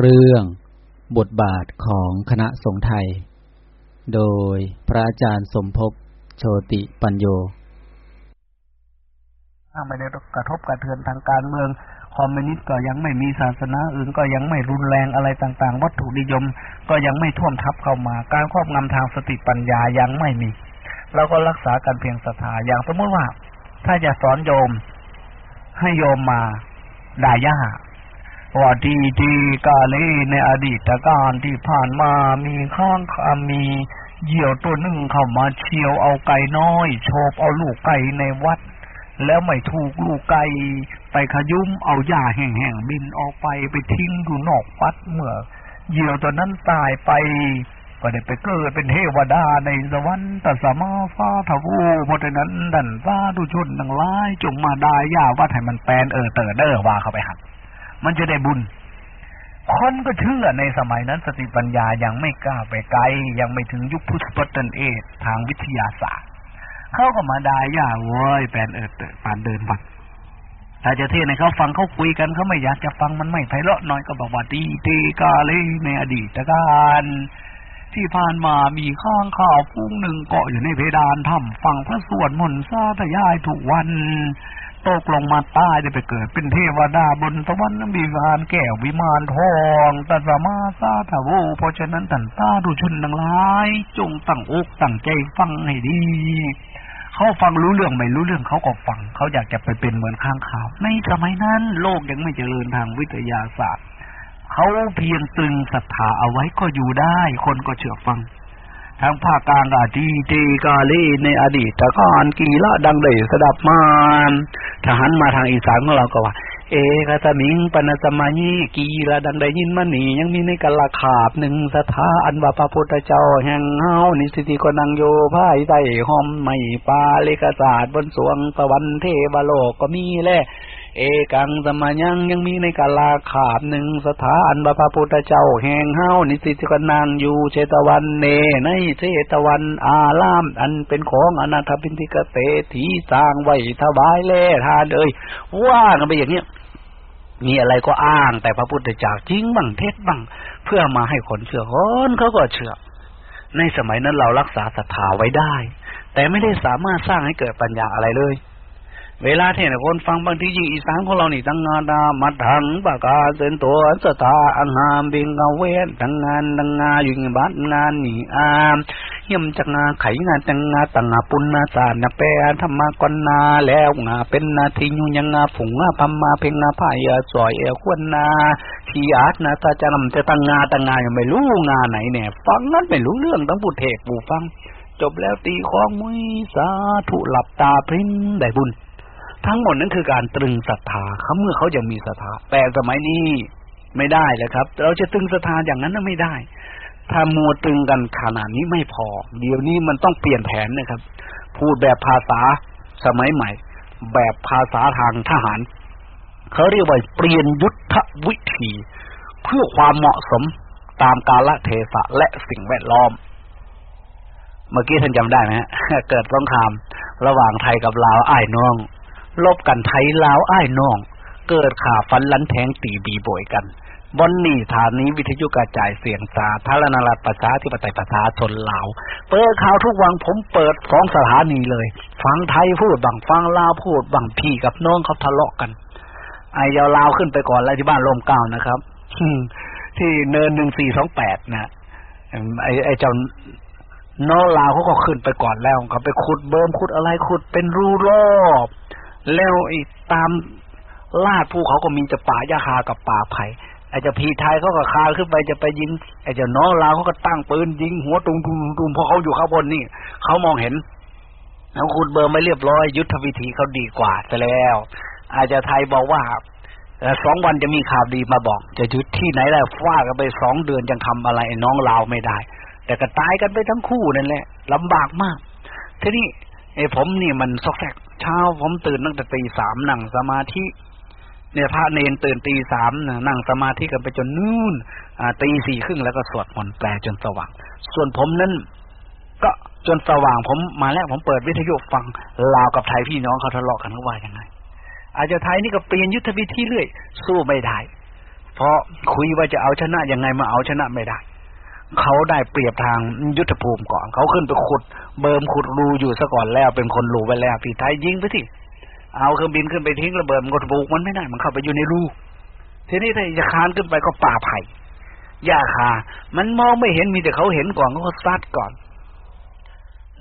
เรื่องบทบาทของคณะสงฆ์ไทย โดยพระอาจารย์สมภพโชติปัญโยไม่ได้กระทบกระเทือนทางการเมืองคอมมิวนิสต์ก็ยังไม่มีศาสนาอื่นก็ยังไม่รุนแรงอะไรต่างๆ วัตถุนิยม ก็ยังไม่ท่วมทับเข้ามา การครอบงำทางสติปัญญายังไม่มีเราก็รักษากันเพียงศรัทธาอย่างสมมติว่า ถ้าจะสอนโยมให้โยมมาด่าย่า ว่าดีดีกาเลในอดีตการที่ผ่านมามีข้างคามีเหยี่ยวตัวหนึ่งเข้ามาเชียวเอาไก่น้อยโฉบเอาลูกไก่ในวัด แล้วไม่ถูกลูกไก่ไปขยุ้มเอาหญ้าแห้งๆบินออกไปไปทิ้งอยู่นอกวัดเมื่อเหยี่ยวตัวนั้นตายไปก็ได้ไปเกิดเป็นเทวดาในสวรรค์แตัสมาฟ้าทวูเพราะฉะนั้นดันฟ้าดูชนทั้งหลายจงมาได้ยาว่าให้มันแปลนเออเตอเดอว่าเข้าไปหัก มันจะได้บุญ คนก็เชื่อในสมัยนั้น สติปัญญายังไม่กล้าไปไกล ยังไม่ถึงยุคพุทธปตันเอกทางวิทยาศาสตร์ เขาก็มาได้ย่าเว้ยแปลนเออเตอปานเดินวัดถ้าจะเทศในเขาฟังเขาคุยกันเขาไม่อยากจะฟังมันไม่ไพเราะน้อยก็บอกว่าดีเตกาเลในอดีตการที่ผ่านมามีข้างข่าวฟุ้งหนึ่งเกาะอยู่ในเพดานถ้ำฟังพระสวดมนต์ซาทยายทุกวัน ตกลงมาใต้ได้ไปเกิด เป็นเทวดาบนสวรรค์มีวานแก้ววิมานทองตัสมาซาทาโวเพราะฉะนั้นตันตาดูชนทั้งหลาย จงตั้งอกตั้งใจฟังให้ดีเขาฟังรู้เรื่องไม่รู้เรื่องเขาก็ฟัง เขาอยากจะไปเป็นเหมือนข้างข่าว ในสมัยนั้น โลกยังไม่เจริญทางวิทยาศาสตร์ เขาเพียงตึงศรัทธาเอาไว้ก็อยู่ได้ คนก็เชื่อฟัง ทางภาคกลางก็ดีเจกาลีในอดีตตะกอนกีละดังเลยสดับมานทหารมาทางอีสานของเราก็ว่า เอกตมิงปนสมายีกีละดังได้ยินมานียังมีในกะละขาบหนึ่งสถาอันว่าพระพุทธเจ้าแห่งเฮานิสิติกนังโยภายใต้หอมไม่ปาเลกศาสตร์บนสวงสวรรค์เทวโลกก็มีแล เอกังสมายังยังมีในกาลาขาบหนึ่งสถาอันพระพุทธเจ้าแห่งเฮ้านิสิตกนางอยู่เชตวันเนในเชตวันอาราม อันเป็นของอนาถปินทิกเตถีสร้างไว้ถวายแล่ทานเอ้ยว่ากันไปอย่างเนี้ยมีอะไรก็อ้าง แต่พระพุทธเจ้าจริงบ้างเท็จบ้าง เพื่อมาให้คนเชื่อคนเขาก็เชื่อ ในสมัยนั้นเรารักษาศรัทธาไว้ได้ แต่ไม่ได้สามารถสร้างให้เกิดปัญญาอะไรเลย เวลาเทศคนฟังบางทียิ่งอีสานของเรานี่ตั้งงานดามัดถังปากาเส้นตัวสตาอังหามบิงกาเวนตั้งงานตั้งงาอยู่ในบ้านงานนี่อามเยี่ยมจักงาไขงานจังงาตั้งงาปุณนาสานนาแปรธรรมากนนาแล้วงาเป็นนาทียุยังงาผงงาพัมมาเพ่งงาพายสอยเอควนนาทีอาร์ตนาตาจะนำจะตั้งงาตั้งงายังไม่รู้งาไหนเนี่ยฟังนั้นไม่รู้เรื่องต้องพูดเทศบูฟัง จบแล้วตีของมุยสาธุหลับตาพริ้นได้บุญ ทั้งหมดนั้นคือการตรึงศรัทธาเขาเมื่อเขายังมีศรัทธาแต่สมัยนี้ไม่ได้เลยครับ เราจะตรึงศรัทธาอย่างนั้นน่ะไม่ได้ ถ้ามัวตรึงกันขนาดนี้ไม่พอ เดี๋ยวนี้มันต้องเปลี่ยนแผนนะครับ พูดแบบภาษาสมัยใหม่ แบบภาษาทางทหารเขาเรียกว่าเปลี่ยนยุทธวิธี เพื่อความเหมาะสมตามกาลเทศะและสิ่งแวดล้อม เมื่อกี้ท่านจำได้ไหมฮะเกิดสงคราม ระหว่างไทยกับลาวไอ้น้อง ลบกันไทยลาวอ้ายน้อง เกิดข่าฟันลันแทงตีบีโบยกันบอนนี่ฐานนี้วิทยุกระจายเสียงสาธารณรัฐประชาธิปไตยประชาชนลาว เปิดข่าวทุกวันผมเปิดสองสถานีเลย ฟังไทยพูดบังฟังลาวพูดบังพี่กับน้องเขาทะเลาะกัน ไอ้ยาวลาวขึ้นไปก่อนแล้วที่บ้านลมเก้านะครับที่เนินหนึ่งสี่สองแปดนะไอ้ไอ้เจ้าน้องลาวเขาก็ขึ้นไปก่อนแล้วเขาไปขุดเบิ่มขุดอะไรขุดเป็นรูรอบ แล้วไอ้ตามลาดภูเขาก็มีจะป่าหญ้าคากับป่าไผ่ไอ้จ้าพีไทยเขาก็คาขึ้นไปจะไปยิงไอ้จ้าน้องลาวเขาก็ตั้งปืนยิงหัวตุงตุงตุงเพราะเขาอยู่ข้างบนนี่เขามองเห็นแล้วขุดเบอร์ไม่เรียบร้อย ยุทธวิธีเขาดีกว่าซะแล้ว อาจจะไทยบอกว่าสองวันจะมีข่าวดีมาบอก จะยุดที่ไหนแล้วฟากันไปสองเดือนยังทำอะไรน้องลาวไม่ได้ แต่ก็ตายกันไปทั้งคู่นั่นแหละลำบากมาก ทีนี้ไอ้ผมนี่มันซอกแซก เช้าผมตื่นตั้งแต่ตีสามนั่งสมาธิเนี่ยพระเนนตื่นตีสามนั่งสมาธิกันไปจนนู่นตีสี่ครึ่งแล้วก็สวดมนต์แปลจนสว่าง ส่วนผมนั้นก็จนสว่างผมมาแล้วผมเปิดวิทยุฟังลาวกับไทยพี่น้องเขาทะเลาะกันว่ายังไง อาจจะไทยนี่ก็เปลี่ยนยุทธวิธีเรื่อย สู้ไม่ได้ เพราะคุยว่าจะเอาชนะยังไงมาเอาชนะไม่ได้ เขาได้เปรียบทางยุทธภูมิก่อน เขาขึ้นไปขุด เบิมขุดรูอยู่ซะก่อนแล้ว เป็นคนรูไปแล้วพี่ไทยยิงไปสิเอาเครื่องบินขึ้นไปทิ้งระเบิดมันก็บุกมันไม่ได้มันเข้าไปอยู่ในรูทีนี้ถ้าจะคานขึ้นไปก็ป่าไผ่หญ้าคา มันมองไม่เห็นมีแต่เขาเห็นก่อนเขาซัดก่อน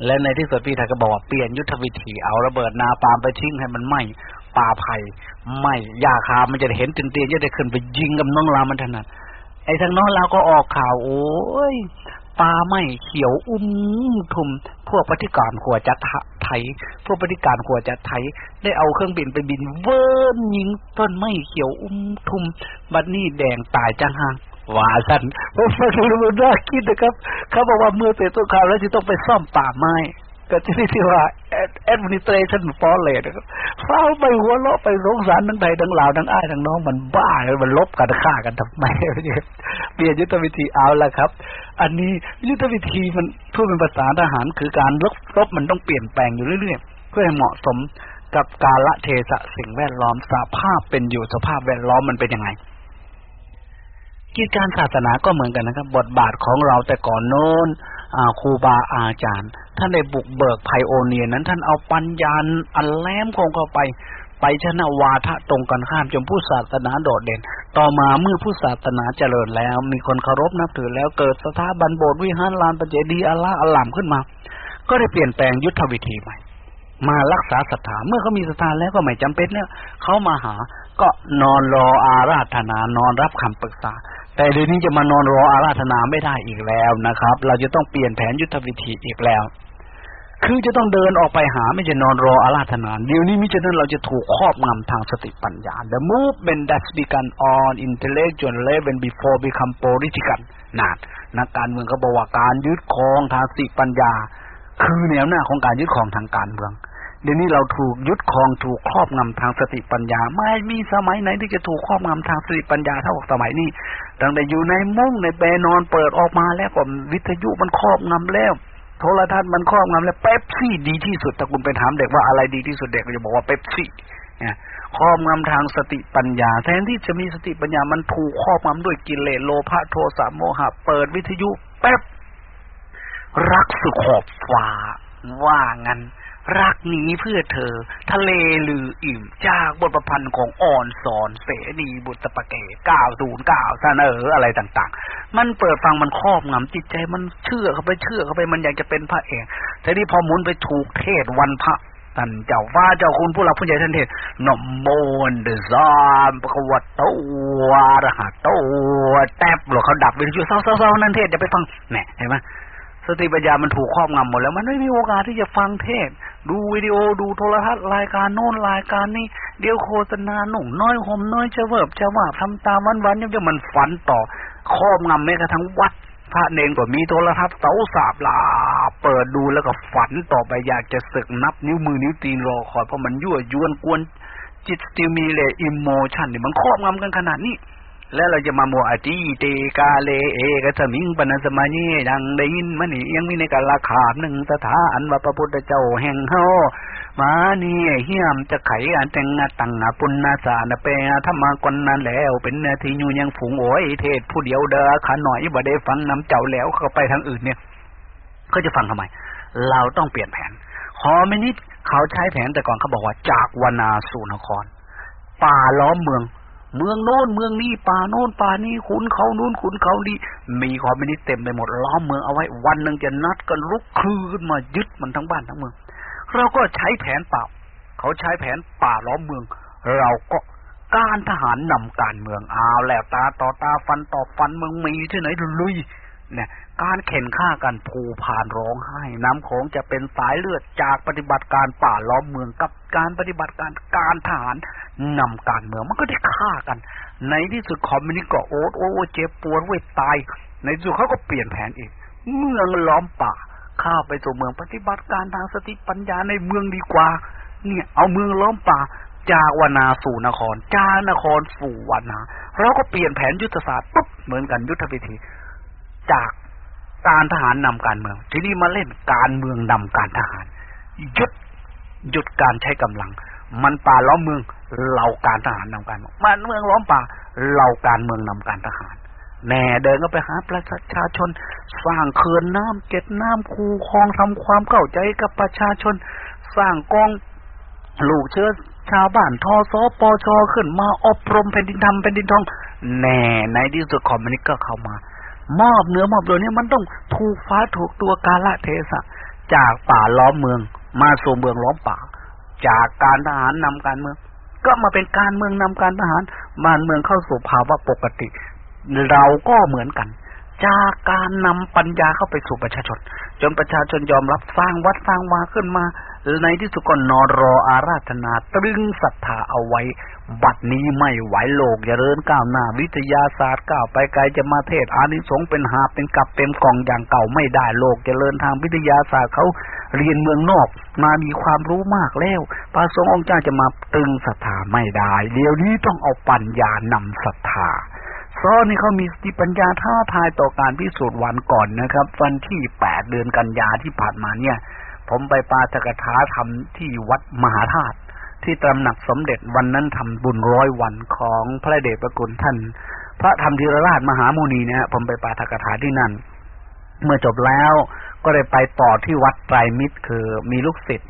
และในที่สุดพี่ไทยก็บอกว่าเปลี่ยนยุทธวิธีเอาระเบิดนาปามไปทิ้งให้มันไหม้ป่าไผ่ไหม้หญ้าคา มันจะเห็นเตียนจะได้ขึ้นไปยิงกับน้องลามันถนัดไอ้ทางน้องลาก็ออกข่าวโอ้ย ป่าไม้เขียวอุ้มทุม พวกปฏิการขัวจะไทยพวกปฏิการขัวจะไทยได้เอาเครื่องบินไปบินเวิร์มยิงต้นไม้เขียวอุ้มทุม บัดนี้แดงตายจังหังว่าสันผมฟังดูน่าคิดนะครับ เขาบอกว่าเมื่อเสร็จตัวคราวแล้วจะต้องไปซ่อมป่าไม้ ก็จะได้ที่ว่า administration f o r เลยนะครับเฝ้าไปหัวเราะไปสงสารทั้งไทยทั้งลาวทั้งอ้ายทั้งน้องมันบ้าเลยมันลบกันฆ่ากันทำไมเปลี่ยนยุทธวิธีเอาละครับ อันนี้ยุทธวิธีมันพูดเป็นภาษาทหารคือการลบลบมันต้องเปลี่ยนแปลงอยู่เรื่อยๆ เพื่อให้เหมาะสมกับกาลเทศะสิ่งแวดล้อมสภาพเป็นอยู่สภาพแวดล้อมมันเป็นยังไงกิจการศาสนาก็เหมือนกันนะครับ บทบาทของเราแต่ก่อนโน้น ครูบาอาจารย์ ท่านได้บุกเบิกไพโอเนียนั้น ท่านเอาปัญญาอันแหลมคงเข้าไป ไปชนะวาทะตรงกันข้ามจนผู้ศาสนาโดดเด่น ต่อมาเมื่อผู้ศาสนาเจริญแล้ว มีคนเคารพนับถือแล้วเกิดสถาบันโบสถ์วิหารลานปเจดีอัลลาอัลลัมขึ้นมา ก็ได้เปลี่ยนแปลงยุทธวิธีใหม่มารักษาศรัทธาเมื่อเขามีศรัทธาแล้วก็ไม่จำเป็นแล้วเขามาหาก็นอนรออาราธนานอนรับคำปรึกษา แต่เดี๋ยวนี้จะมานอนรออาราธนาไม่ได้อีกแล้วนะครับ เราจะต้องเปลี่ยนแผนยุทธวิธีอีกแล้ว คือจะต้องเดินออกไปหาไม่จะนอนรออาราธนาเดี๋ยวนี้มิฉะนั้นเราจะถูกครอบงำทางสติปัญญา The movement that's begun on intellectual level before become political นานนักการเมืองเขาบอกว่าการยึดครองทางสติปัญญา คือแนวหน้าของการยึดครองทางการเมือง เดี๋ยวนี้เราถูกยึดครองถูกครอบงำทางสติปัญญา ไม่มีสมัยไหนที่จะถูกครอบงำทางสติปัญญาเท่ากับสมัยนี้ตั้งแต่อยู่ในมุ้งในเปนอนเปิดออกมาแล้วก็วิทยุมันครอบงำแล้ว โทรทัศน์มันครอบงำแล้วเป๊ปซี่ดีที่สุดถ้าคุณไปถามเด็กว่าอะไรดีที่สุดเด็กก็จะบอกว่าเป๊ปซี่เนี่ยครอบงำทางสติปัญญา แทนที่จะมีสติปัญญามันถูกครอบงำด้วยกิเลสโลภะโทสะโมหะเปิดวิทยุแป๊บรักสุขอบฟ้าว่างั้น รักนี้เพื่อเธอ ทะเลลืออิ่มจากบทประพันธ์ของอ่อนสอนเสนีบุตรปะเกก้าวศูนย์ก้าวเสนออะไรต่าง ๆ มันเปิดฟังมันครอบงำจิตใจมันเชื่อเข้าไปเชื่อเข้าไปมันอยากจะเป็นพระเอกแต่นี่พอหมุนไปถูกเทศวันพระท่านเจ้าว่าเจ้าคุณผู้หลักผู้ใหญ่ท่านเทศนโมนเดซามปะวัตโตวารหัตโตแทบหรอเขาดับไปอยู่เศร้าๆนั่นเทศจะไปฟังแหมเห็นไหม สติปัญญามันถูกครอบงำหมดแล้วมันไม่มีโอกาสที่จะฟังเทศ ดูวิดีโอดูโทรทัศน์รายการโน้นรายการนี้ เดี๋ยวโฆษณาหนุ่มน้อยห่มน้อยจะเวิบจะว่าทำตามวันวันยังจะมันฝันต่อครอบงำแม้กระทั่งวัด พระเนงก็มีโทรทัศน์เสาสาบลาเปิดดูแล้วก็ฝันต่อไปอยากจะศึกนับนิ้วมือนิ้วตีนรอคอยเพราะมันยั่วยวนกวนจิตสติมีเลอิมโมชันนี่มันครอบงำกันขนาดนี้ แล้วเราจะมาโมอติเตกาเลเอกสมิงปนสมานีดังได้ยินมันนี่ยังมีในกาลขาบหนึ่งสถาอันว่าพระพุทธเจ้าแห่งเฮามาเนี่ยเฮียมจะไขอันแต่งตังปุณณาสานเปธรรมากนนั้นแล้วเป็นนาทีอยู่ยังฝูงโอ้ยเทศผู้เดียวเด้อขาหน่อยบ่ได้ฟังน้ำเจ้าแล้วเขาไปทางอื่นเนี่ยเขาจะฟังทำไม เราต้องเปลี่ยนแผนขอไม่นิดเขาใช้แผนแต่ก่อนเขาบอกว่าจากวนาสู่นคร ป่าล้อมเมือง เมืองโน้นเมืองนี้ป่าโน้นป่านี้ขุนเขานู้นขุนเขานี้มีความไม่นิเต็มไปหมดล้อมเมืองเอาไว้วันหนึ่งจะนัดกันลุกคืนมายึดมันทั้งบ้านทั้งเมือง เราก็ใช้แผนเปล่า เขาใช้แผนป่าล้อมเมือง เราก็การทหารนำการเมืองเอาแล้วตาต่อตาฟันต่อฟันเมืองมีที่ไหนลุย เนี่ย การเข็นฆ่ากันผูผ่านร้องไห้น้ำของจะเป็นสายเลือดจากปฏิบัติการป่าล้อมเมืองกับการปฏิบัติการการทหารนำการเมืองมันก็ได้ฆ่ากัน ในที่สุดคอมมิวนิสต์ก็โอ๊ตโอ้เจ็บปวดเวทตาย ในที่สุดเขาก็เปลี่ยนแผนอีก เมืองล้อมป่าข้าไปสู่เมืองปฏิบัติการทางสติปัญญาในเมืองดีกว่า เนี่ยเอาเมืองล้อมป่าจากวนาสู่นคร จานครสู่วนาเราก็เปลี่ยนแผนยุทธศาสตร์ปุ๊บเหมือนกันยุทธวิธี จากการทหารนำการเมือง ทีนี้มาเล่นการเมืองนำการทหารหยุดหยุดการใช้กำลัง มันป่าล้อมเมืองเราการทหารนำการเมืองมันเมืองล้อมป่าเราการเมืองนำการทหารแน่เดินก็ไปหาประชาชน สร้างเขื่อนน้ำเก็บน้ำคูคลองทำความเข้าใจกับประชาชน สร้างกองลูกเชื้อชาวบ้านทอสอปอชอขึ้นมาอบรมแผ่นดินทำแผ่นดินทอง แน่ในที่สุดคอมมิวนิสต์ก็เข้ามา มอบเนื้อมอบตัวนี้มันต้องถูกฟ้าถูกตัวกาลเทศะ จากป่าล้อมเมือง มาสู่เมืองล้อมป่า จากการทหารนำการเมือง ก็มาเป็นการเมืองนำการทหารบ้านเมืองเข้าสู่ภาวะปกติ เราก็เหมือนกัน จากการนำปัญญาเข้าไปสู่ประชาชน จนประชาชนยอมรับสร้างวัดสร้างวาขึ้นมา ในที่สุดก็นอนรออาราธนาตรึงศรัทธาเอาไว้ บัดนี้ไม่ไหวโลกอย่าเริญก้าวหน้า วิทยาศาสตร์ก้าวไปไกลจะมาเทศอานิสงส์เป็นหาเป็นกับเต็มกล่องอย่างเก่าไม่ได้โลกจะเริญทางวิทยาศาสตร์เขาเรียนเมืองนอกมามีความรู้มากแล้วพระสงฆ์องค์เจ้าจะมาตรึงศรัทธาไม่ได้ เดี๋ยวนี้ต้องเอาปัญญานำศรัทธาซ้อนี่เขามีสติปัญญาท้าทายต่อการพิสูจน์วันก่อนนะครับ วันที่แปดเดือนกันยาที่ผ่านมาเนี่ย ผมไปปาตกถาทำที่วัดมหาธาตุที่ตำหนักสมเด็จวันนั้นทำบุญร้อยวันของพระเดชพระคุณท่าน พระธรรมธีรราชมหามุนีเนี่ยผมไปปาตกถาที่นั่น เมื่อจบแล้วก็เลยไปต่อที่วัดไตรมิตร คือมีลูกศิษย์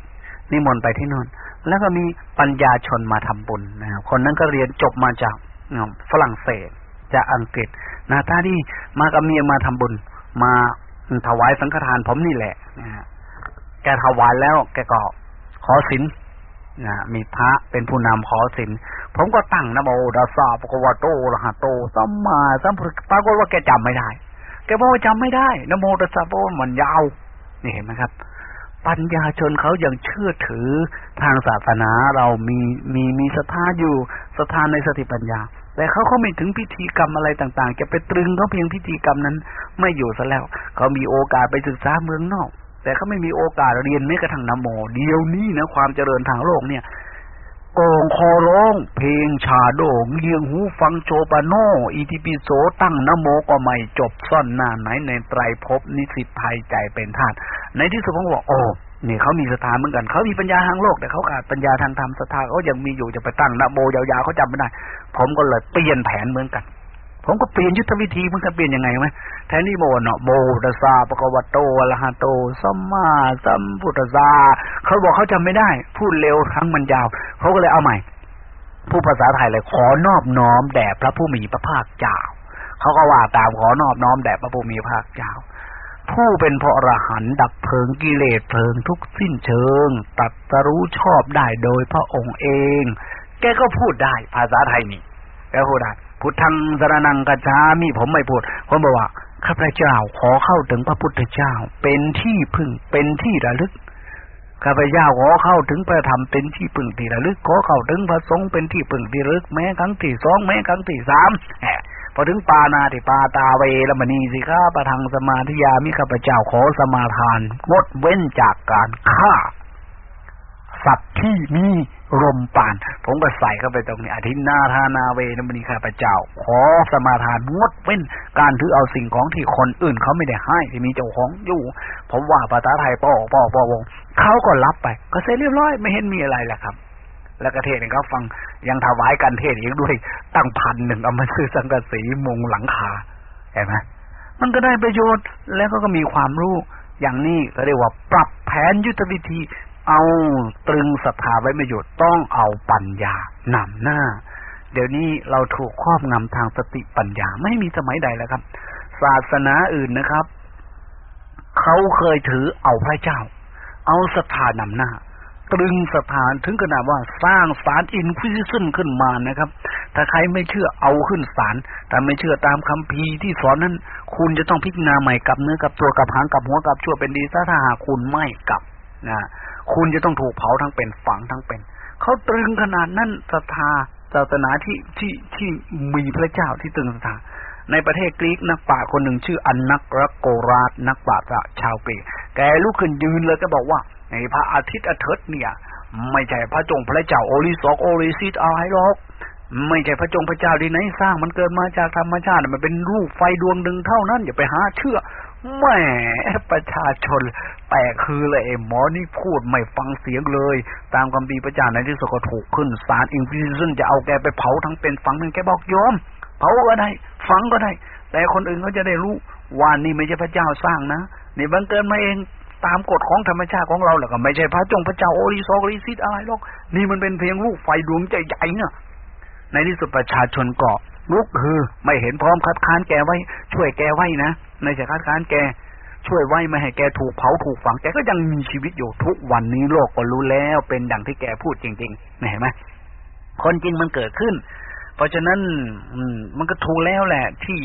นิมนต์ไปที่นู่น แล้วก็มีปัญญาชนมาทำบุญนะครับคนนั้นก็เรียนจบมาจากฝรั่งเศสจากอังกฤษนาตาที่มากับเมียมาทำบุญ มาถวายสังฆทานผมนี่แหละนะฮะ แกถวายแล้ว แกก็ขอสินนะมีพระเป็นผู้นำขอสินผมก็ตั้งนโมดัสสะปกวาโตระหะโตสัมมาสัมพุทธปรากฏว่าแกจำไม่ได้ แกบอกว่าจำไม่ได้นโมดัสสาะมันยาวนี่เห็นไหมครับ ปัญญาชนเขายังเชื่อถือทางศาสนาเรามีมีมีศรัทธาอยู่ศรัทธาในสติปัญญา แต่เขาเขาไม่ถึงพิธีกรรมอะไรต่าง ๆ จะไปตรึงเขาเพียงพิธีกรรมนั้น ไม่อยู่ซะแล้ว เขามีโอกาสไปศึกษาเมืองนอก แต่เขาไม่มีโอกาสเรียนแม้กระทั่งนโม เดียวนี้นะความเจริญทางโลกเนี่ยกองคอร้อง เพลงชาโดงเลียงหูฟังโชปาโนอีทิปิโสตั้งนโมก็ไม่จบซ่อนหน้าไหนในไตรภพนิสิตภัยใจเป็นธาตุในที่สุดผมบอกโอ้นี่เขามีสถานเหมือนกันเขามีปัญญาทางโลกแต่เขาขาดปัญญาทางธรรมสถาเขายังมีอยู่จะไปตั้งนโมยาวๆเขาจำไม่ได้ ผมก็เลยเปลี่ยนแผนเหมือนกัน ผมก็เปลี่ยนยุทธวิธีมันจะเปลี่ยนยังไงไหมแทนที่โมเนาะโมตสาปะกวัตโตอรหะโตสัมมาสัมพุทธาเขาบอกเขาจำไม่ได้ พูดเร็วทั้งมันยาวเขาก็เลยเอาใหม่ ผู้ภาษาไทยเลยขอนอบน้อมแด่พระผู้มีพระภาคเจ้าเขาก็ว่าตามขอนอบน้อมแด่พระผู้มีพระภาคเจ้า ผู้เป็นพระอรหันต์ดับเพลิงกิเลสเพลิงทุกสิ้นเชิงตัดสรู้ชอบได้โดยพระองค์เอง แกก็พูดได้ภาษาไทยนี่แกพูดได้ พุทธังสรนังกัจฉามิผมไม่พูดผมบอกว่าข้าพเจ้าขอเข้าถึงพระพุทธเจ้า เป็นที่พึ่งเป็นที่ระลึกข้าพเจ้าขอเข้าถึงพระธรรมเป็นที่พึ่งที่ระลึก ขอเข้าถึงพระสงฆ์เป็นที่พึ่งที่ระลึกแม้ครั้งที่สองแม้ครั้งที่สามพอถึงปานาติปาตาเวรมณีสิข้าประทังสมาธิยามิข้าพเจ้าขอสมาทาน งดเว้นจากการฆ่า สัตว์ที่มี รมปาน ผมก็ใส่เข้าไปตรงนี้อธินาธานาเวนมณีข้าพเจ้า ขอสมาทานงดเว้น การถือเอาสิ่งของที่คนอื่นเขาไม่ได้ให้ที่มีเจ้าของอยู่ ผมว่าภาษาไทยป้อป้อป้อวงเขาก็รับไป ก็เสร็จเรียบร้อยไม่เห็นมีอะไรแหละครับ แล้วก็เทศน์เขาฟังยังถวายกันเทศอีกด้วยตั้งพันหนึ่งเอามาซื้อสังกะสีมุงหลังคาเห็นไหมมันก็ได้ประโยชน์แล้วก็มีความรู้อย่างนี้ก็เรียกว่าปรับแผนยุทธวิธี เอาตรึงศรัทธาไว้ไม่หยุดต้องเอาปัญญานำหน้า เดี๋ยวนี้เราถูกครอบงำทางสติปัญญาไม่มีสมัยใดแล้วครับ ศาสนาอื่นนะครับเขาเคยถือเอาพระเจ้า เอาศรัทธานำหน้า ตรึงสถานถึงขนาดว่าสร้างศาลอินควิซิชันขึ้นมานะครับ ถ้าใครไม่เชื่อเอาขึ้นศาลแต่ไม่เชื่อตามคัมภีร์ที่สอนนั้น คุณจะต้องพิจารณาใหม่กับเนื้อกับตัวกับหางกับหัวกับชั่วเป็นดีถ้าหากคุณไม่กับนะ คุณจะต้องถูกเผาทั้งเป็นฝังทั้งเป็น เขาตรึงขนาดนั้นศรัทธาศาสนาที่ที่ที่มีพระเจ้าที่ตรึงศรัทธาในประเทศกรีกนักปราชญ์คนหนึ่งชื่ออันนักรักโกราชนักปราชญ์ชาวกรีกแกลุกขึ้นยืนเลยก็บอกว่าไอ้พระอาทิตย์อาทิตย์เนี่ย ไม่ใช่พระจงพระเจ้าโอริสอกโอริซิตอะไรหรอกไม่ใช่พระจงพระเจ้าที่ไหนสร้างมันเกิดมาจากธรรมชาติมันเป็นรูปไฟดวงหนึ่งเท่านั้นอย่าไปหาเชื่อ แหมประชาชนแตกคือเลยไอ้หมอนี่พูดไม่ฟังเสียงเลย ตามคำบีประจานในที่สุดก็ถูกขึ้นศาล Inquisition จะเอาแกไปเผาทั้งเป็นฝังทั้งแกบอกยอมเผาก็ได้ ฝังก็ได้ แต่คนอื่นเขาจะได้รู้ว่านี่ไม่ใช่พระเจ้าสร้างนะนี่บังเกิดมาเองตามกฎของธรรมชาติของเราแหละก็ไม่ใช่พระจงพระเจ้าโอริโซโอริซิตอะไรหรอกนี่มันเป็นเพียงลูกไฟดวงใจใหญ่เนี่ยในที่สุดประชาชนก็ ลุกฮือ ไม่เห็นพร้อมคัดค้านแกไว้ ช่วยแกไว้นะในจะคัดค้านแก ช่วยไว้ไม่ให้แกถูกเผาถูกฝังแกก็ยังมีชีวิตอยู่ทุกวันนี้โลกก็รู้แล้วเป็นดังที่แกพูดจริงๆเห็นไหมคนจริงมันเกิดขึ้น เพราะฉะนั้นมันก็ถูกแล้วแหละ ที่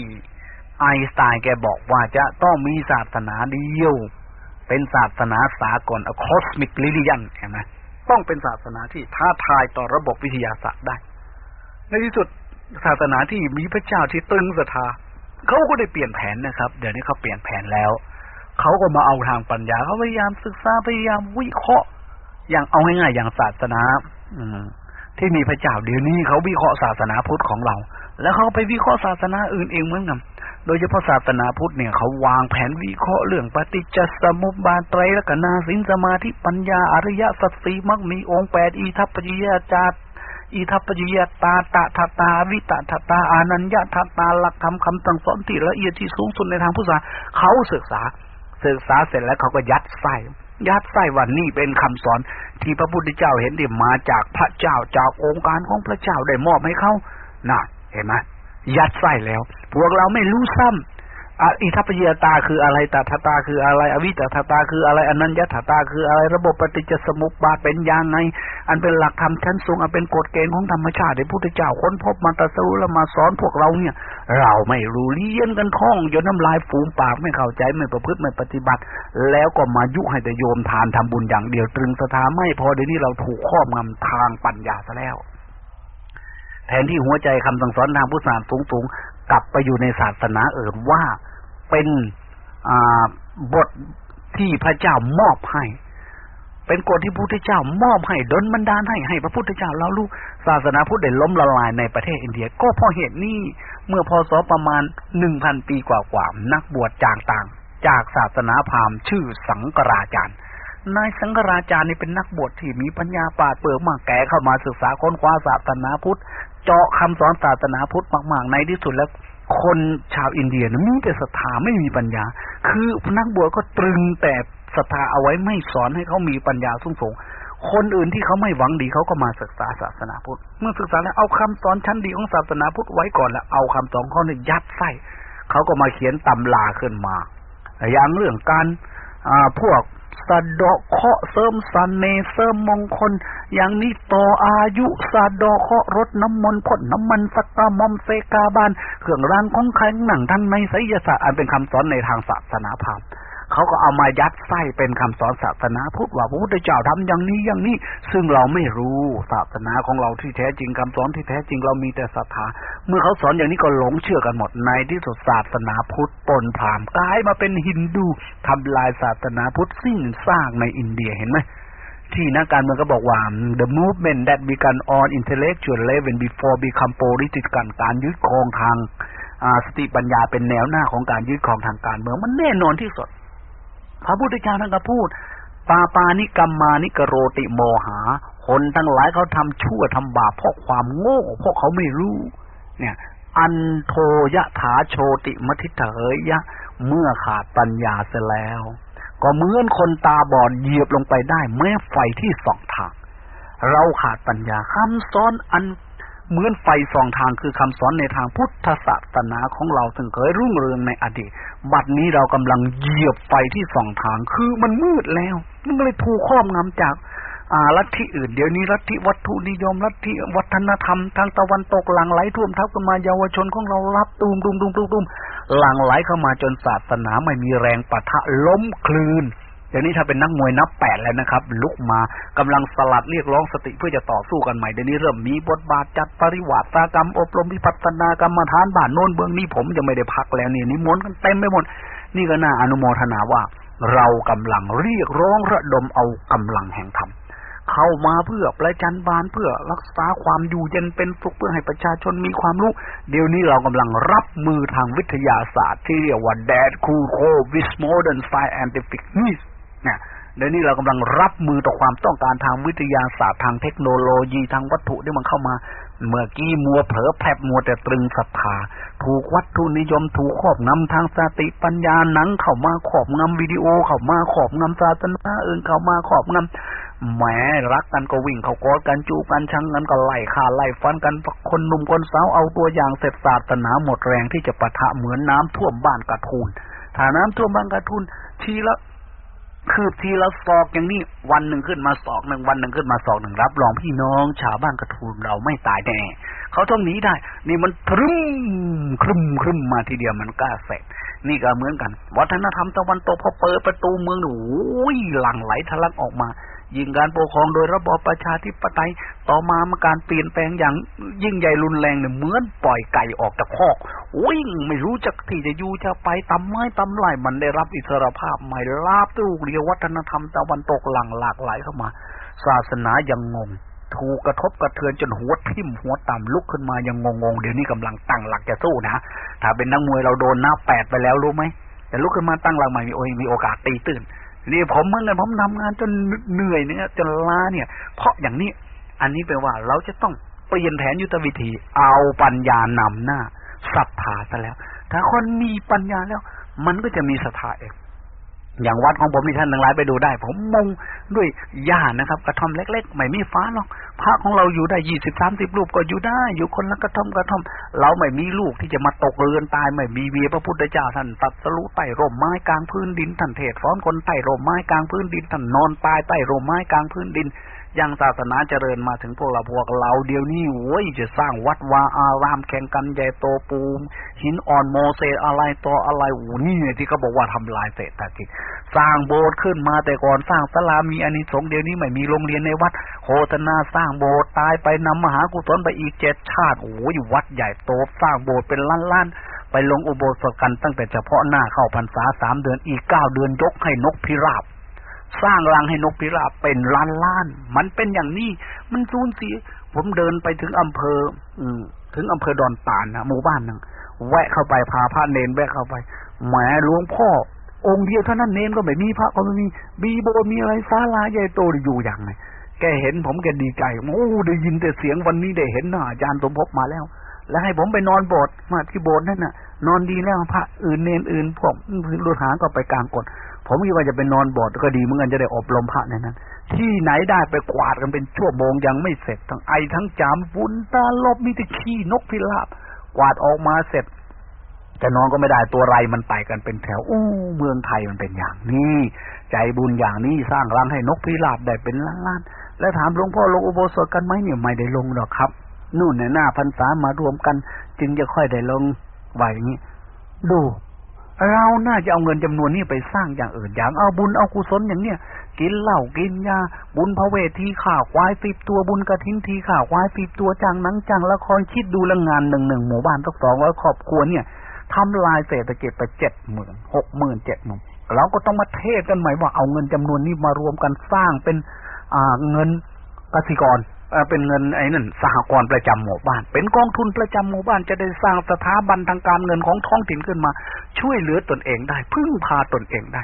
ไอสไตน์แกบอกว่าจะต้องมีศาสนาเดียว เป็นศาสนาสากล a cosmic religion เห็นไหมต้องเป็นศาสนาที่ท้าทายต่อระบบวิทยาศาสตร์ได้ ในที่สุด ศาสนาที่มีพระเจ้าที่ตึงศรัทธาเขาก็ได้เปลี่ยนแผนนะครับ เดี๋ยวนี้เขาเปลี่ยนแผนแล้วเขาก็มาเอาทางปัญญาเขาพยายามศึกษาพยายามวิเคราะห์ อย่างเอาง่ายๆอย่างศาสนา อืมที่มีพระเจ้าเดี๋ยวนี้เขาวิเคราะห์ศาสนาพุทธของเรา แล้วเขาไปวิเคราะห์ศาสนาอื่นเองเหมือนกันโดยเฉพาะศาสนาพุทธเนี่ยเขาวางแผนวิเคราะห์เรื่องปฏิจจสมุปบาทไตรลักษณะสินสมาธิปัญญาอริยสัจสีมักมีองค์แปดอีทัพปจิยาจาร อิทัปปจิยตาตะทัตา วิตะทัตา อานัญญาทัตาหลักธรรมคำตั้งสอนที่ละเอียดที่สูงสุดในทางพุทธศาสนาเขาศึกษา ศึกษาเสร็จแล้วเขาก็ยัดไส้ยัดไส้ว่านี่เป็นคำสอนที่พระพุทธเจ้าเห็นที่มาจากพระเจ้าจากองค์การของพระเจ้าได้มอบให้เขาน่ะ เห็นไหมยัดไส้แล้ว พวกเราไม่รู้ซ้ำ อิทัปเยตาคืออะไรตถาตาคืออะไร อวิตถาตาคืออะไรอนัญญาถาตาคืออะไรระบบปฏิจจสมุปบาทเป็นยังไง อันเป็นหลักธรรมชั้นสูงอันเป็นกฎเกณฑ์ของธรรมชาติที่พุทธเจ้าค้นพบมาตรัสรู้แล้วมาสอนพวกเราเนี่ย เราไม่รู้เรียนกันท่องจนน้ำลายฟูมปากไม่เข้าใจไม่ประพฤติไม่ปฏิบัติ แล้วก็มายุให้แต่โยมทานทำบุญอย่างเดียวตรึงสถาไม่พอเดี๋ยวนี้เราถูกครอบงำทางปัญญาซะแล้ว แทนที่หัวใจคำสั่งสอนทางพุทธศาสนาสูงๆกลับไปอยู่ในศาสนาเอื่นว่า เป็นบทที่พระเจ้ามอบให้ เป็นกฎที่พระพุทธเจ้ามอบให้ดลบันดาลให้ให้พระพุทธเจ้าเราลูกศาสนาพุทธได้ล้มละลายในประเทศอินเดีย ก็เพราะเหตุนี้เมื่อพศประมาณหนึ่งพันปีกว่าๆนักบวชจางต่าง จากศาสนาพราหมณ์ชื่อสังกราจารย์นายสังกราจารย์นี่เป็นนักบวชที่มีปัญญาปาดเปิดมากแก่เข้ามาศึกษาค้นคว้าศาสนาพุทธ เจาะคำสอนศาสนาพุทธมากๆ ในที่สุดแล้ว คนชาวอินเดียนะมีแต่ศรัทธาไม่มีปัญญา คือนักบวชก็ตรึงแต่ศรัทธาเอาไว้ไม่สอนให้เขามีปัญญาสูงส่งคนอื่นที่เขาไม่หวังดีเขาก็มาศึกษาศาสนาพุทธ เมื่อศึกษาแล้วเอาคำสอนชั้นดีของศาสนาพุทธไว้ก่อนแล้วเอาคำสอนเขาเนี่ยยัดใส่เขาก็มาเขียนตำราขึ้นมา อย่างเรื่องการอ่าพวก สะดอกเคาะเสริมสันเนเสริมมงคล อย่างนี้ต่ออายุสะดอกเคาะรถน้ำมนต์พ่นน้ำมันสักามอมเซกาบานเครื่องรางของแข็งหนังทั้งในไสยศาสตร์อันเป็นคำสอนในทางศาสนาพราหมณ์ เขาก็เอามายัดไส้เป็นคำสอนศาสนาพุทธว่าพระพุทธเจ้าทำอย่างนี้อย่างนี้ ซึ่งเราไม่รู้ศาสนาของเราที่แท้จริงคำสอนที่แท้จริงเรามีแต่ศรัทธาเมื่อเขาสอนอย่างนี้ก็หลงเชื่อกันหมดในที่สุดศาสนาพุทธปนพรามกลายมาเป็นฮินดูทำลายศาสนาพุทธสิ้นสร้างในอินเดียเห็นไหมที่นักการเมืองก็บอกว่า the movement that began on intellectual level before become political การยึดครองทางสติปัญญาเป็นแนวหน้าของการยึดครองทางการเมืองมันแน่นอนที่สุด พระพุทธเจ้าท่านก็พูดปาปานิกรรมานิกโรติโมหา คนทั้งหลายเขาทำชั่วทำบาปเพราะความโง่เพราะเขาไม่รู้ เนี่ย อันโทยะถาโชติมทิเถยยะ เมื่อขาดปัญญาเสียแล้ว ก็เหมือนคนตาบอดเหยียบลงไปได้แม้ไฟที่สองทาง เราขาดปัญญาคำสอนอัน เหมือนไฟสองทางคือคำสอนในทางพุทธศาสนาของเราถึงเคยรุ่งเรืองในอดีต บัดนี้เรากำลังเหยียบไฟที่สองทางคือมันมืดแล้ว มันเลยถูกครอบงำจากอาลัทธิอื่นเดี๋ยวนี้ลัทธิวัตถุนิยมลัทธิวัฒนธรรมทางตะวันตกหลังไหลท่วมทับกันมาเยาวชนของเรารับตูมตูมตูมตูมตูมหลังไหลเข้ามาจนศาสนาไม่มีแรงปะทะล้มคลืน เดี๋ยวนี้ถ้าเป็นนักมวยนับแปดแล้วนะครับ ลุกมากำลังสลัดเรียกร้องสติเพื่อจะต่อสู้กันใหม่เดี๋ยวนี้เริ่มมีบทบาทจัดปริวัติกรรม อบรมพิพัฒนากรรมฐานบ้านโน้นเบื้องนี้ผมจะไม่ได้พักแล้วนี่นิมนต์กันเต็มไปหมด นี่ก็น่าอนุโมทนาว่า เรากำลังเรียกร้องระดมเอากำลังแห่งธรรมเข้ามาเพื่อประจันบานเพื่อรักษาความอยู่เย็นเป็นสุขเพื่อให้ประชาชนมีความรู้ เดี๋ยวนี้เรากำลังรับมือทางวิทยาศาสตร์ที่เรียกว่า Dad Cool Co with Modern Scientific Needs เนี่ ยเดี๋ยวนี้เรากำลังรับมือต่อความต้องการทางวิทยาศาสตร์ทางเทคโนโลยีทางวัตถุที่มันเข้ามา เมื่อกี้มัวเผลอแผลบมัวแต่ตรึงศรัทธาถูกวัตถุนิยมถูกครอบงำทางสติปัญญาหนังเข้ามาครอบงำวิดีโอเข้ามาครอบงำศาสนาอื่นเข้ามาครอบงำแหมรักกันก็วิ่งเข้ากอดกันจูกันชังกันก็ไล่ฆ่าไล่ฟันกันคนหนุ่มคนสาวเอาตัวอย่างเสร็จศาสนาหมดแรงที่จะปะทะเหมือนน้ำท่วมบ้านกระทูนถ้าน้ำท่วมบ้านกระทูนทีละ คืบทีละศอกอย่างนี้วันหนึ่งขึ้นมาศอกหนึ่งวันหนึ่งขึ้นมาศอกหนึ่งรับรองพี่น้อง ชาวบ้านกระทูนเราไม่ตายแน่เขาต้องหนีได้ นี่มันทรึมครึมครึมมาทีเดียวมันกล้าเสร็จนี่ก็เหมือนกัน วัฒนธรรมตะวันตกพอเปิดประตูเมืองโอ้ยหลั่งไหลทะลักออกมา ยิ่งการปกครองโดยระบอบประชาธิปไตยต่อมามาการเปลี่ยนแปลงอย่างยิ่งใหญ่รุนแรงเนี่ยเหมือนปล่อยไก่ออกจากคอกวิ่งไม่รู้จักที่จะอยู่จะไปตำไม้ตำไหลมันได้รับอิสรภาพใหม่ลาบตู้เรียววัฒนธรรมตะวันตกหลังหลากหลายเข้ามา ศาสนายังงง ถูกกระทบกระเทือนจนหัวทิ่มหัวต่ำลุกขึ้นมายังงงๆเดี๋ยวนี้กำลังตั้งหลักจะสู้นะถ้าเป็นนักมวยเราโดนหน้าแปดไปแล้วรู้ไหมแต่ลุกขึ้นมาตั้งหลักใหม่มีโอมีโอกาสตีตื้น นี่ผมเหมือนกันผมทำงานจนเหนื่อยเนี่ยจนล้าเนี่ย เพราะอย่างนี้อันนี้แปลว่าเราจะต้องเปลี่ยนแผนยุทธวิธี เอาปัญญานำหน้าศรัทธาซะแล้ว ถ้าคนมีปัญญาแล้ว มันก็จะมีศรัทธาเอง อย่างวัดของผมนี่ท่านทั้งหลายไปดูได้ ผมมงด้วยหญ้านะครับ กระท่อมเล็ก ๆ ไม่มีฟ้าหรอกพระของเราอยู่ได้ยี่สิบสามสิบรูปก็อยู่ได้ อยู่คนละกระท่อมกระท่อม เราไม่มีลูกที่จะมาตกเรือนตายไม่มีเวียพระพุทธเจ้าท่านตัดสรุใต้ร่มไม้กลางพื้นดินท่านเทศฟ้อนคนใต้ร่มไม้กลางพื้นดินท่านนอนตายใต้ร่มไม้กลางพื้นดิน ยังศาสนาเจริญมาถึงพวกเราพวกเราเดียวนี้โว้ยจะสร้างวัดวาอารามแข่งกันใหญ่โตปูมหินอ่อนโมเสสอะไรต่ออะไรโอ้นี่ที่เขาบอกว่าทำลายเศรษฐกิจ สร้างโบสถ์ขึ้นมาแต่ก่อนสร้างศาลามีอานิสงส์เดียวนี้ไม่มีโรงเรียนในวัดโฆษณาสร้างโบสถ์ตายไปนำมหากุศลไปอีกเจ็ดชาติโอ้ยวัดใหญ่โตสร้างโบสถ์เป็นล้านๆไปลงอุโบสถกันตั้งแต่เฉพาะหน้าเข้าพรรษาสามเดือนอีกเก้าเดือนยกให้นกพิราบ สร้างรังให้นกพิราบเป็นล้านล้าน มันเป็นอย่างนี้ มันสูญเสีย ผมเดินไปถึงอำเภอ อืถึงอำเภอดอนตานนะหมู่บ้านหนึ่งแวะเข้าไปพาพระเนนแวะเข้าไปแหมหลวงพ่อ องค์เดียวเท่านั้นเนนก็ไม่มีพระก็ไม่มีบีโบมีอะไรศาลาใหญ่โตอยู่อย่างไรแกเห็นผมแกดีใจโอ้ได้ยินแต่เสียงวันนี้ได้เห็นหน้าอาจารย์สมภพมาแล้ว แล้วให้ผมไปนอนโบสถ์มาที่โบสถ์นั่นน่ะ นอนดีแล้วพระอื่นเนนอื่นพวกลูกหางก็ไปกลางกฎ ผมคิดว่าจะเป็นนอนบอดก็ดีเหมือนกันจะได้อบรมพระในนั้น ที่ไหนได้ไปกวาดกันเป็นชั่วโมงยังไม่เสร็จ ทั้งไอทั้งจามฝุ่นตาลบมีแต่ขี้นกพิราบกวาดออกมาเสร็จจะนอนก็ไม่ได้ตัวไรมันไต่กันเป็นแถวอู้เมืองไทยมันเป็นอย่างนี้ใจบุญอย่างนี้สร้างรังให้นกพิราบได้เป็นล้านๆแล้วถามหลวงพ่อลงอุโบสถกันไหมเนี่ยไม่ได้ลงหรอกครับนู่นในหน้าพรรษามารวมกัน จึงจะค่อยได้ลงไหวอย่างนี้ดู เราน่าจะเอาเงินจำนวนนี้ไปสร้างอย่างอื่นอย่างเอาบุญเอากุศลอย่างเนี้ยกินเหล้ากินยาบุญพระเวทีข่าวควายสิบตัวบุญกระทิ้นทีข่าวควายสิบตัวจังนังจังละครคิดดูละงานหนึ่งหนึ่งหมู่บ้านต้องสองร้อยครอบครัวเนี่ยทำลายเศรษฐกิจไปเจ็ดหมื่นหกหมื่นเจ็ดหมื่นเราก็ต้องมาเทศกันใหม่ว่าเอาเงินจำนวนนี้มารวมกันสร้างเป็นอ่าเงินกสิกร เป็นเงินไอ้นั่นสหกรณ์ประจำหมู่บ้าน เป็นกองทุนประจำหมู่บ้านจะได้สร้างสถาบันทางการเงินของท้องถิ่นขึ้นมา ช่วยเหลือตนเองได้ พึ่งพาตนเองได้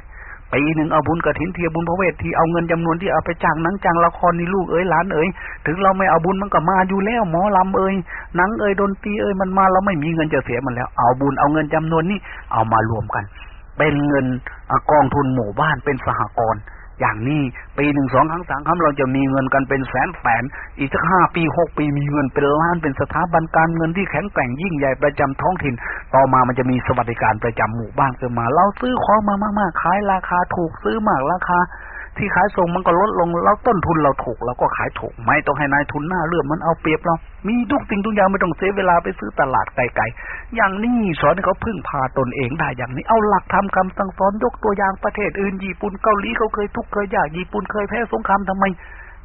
ปีหนึ่งเอาบุญกระถินเทียบุญพระเวทที่เอาเงินจำนวนที่เอาไปจ้างหนังจ้างละครนี่ลูกเอ้ยหลานเอ้ยถึงเราไม่เอาบุญมันก็มาอยู่แล้วหมอลำเอ้ยหนังเอ้ยดนตรีเอ้ยมันมาเราไม่มีเงินจะเสียมันแล้ว เอาบุญเอาเงินจำนวนนี้เอามารวมกัน เป็นเงินกองทุนหมู่บ้านเป็นสหกรณ์ อย่างนี้ปีหนึ่งสองครั้งสามครั้งเราจะมีเงินกันเป็นแสนแสนอีกสักห้าปีหกปีมีเงินเป็นล้านเป็นสถาบันการเงินที่แข็งแกร่งยิ่งใหญ่ประจำท้องถิ่น ต่อมามันจะมีสวัสดิการประจำหมู่บ้านขึ้นมา เราซื้อของมามากๆขายราคาถูกซื้อมากราคา ที่ขายส่งมันก็ลดลงแล้วต้นทุนเราถูกเราก็ขายถูกไม่ต้องให้นายทุนหน้าเลื่อมมันเอาเปรียบเรา มีทุกสิ่งทุกอย่างไม่ต้องเสียเวลาไปซื้อตลาดไกลๆอย่างนี้สอนให้เขาพึ่งพาตนเองได้อย่างนี้เอาหลักทำคำสั่งสอนยกตัวอย่างประเทศอื่นญี่ปุ่นเกาหลีเขาเคยทุกข์เคยยากญี่ปุ่นเคยแพ้สงครามทำไม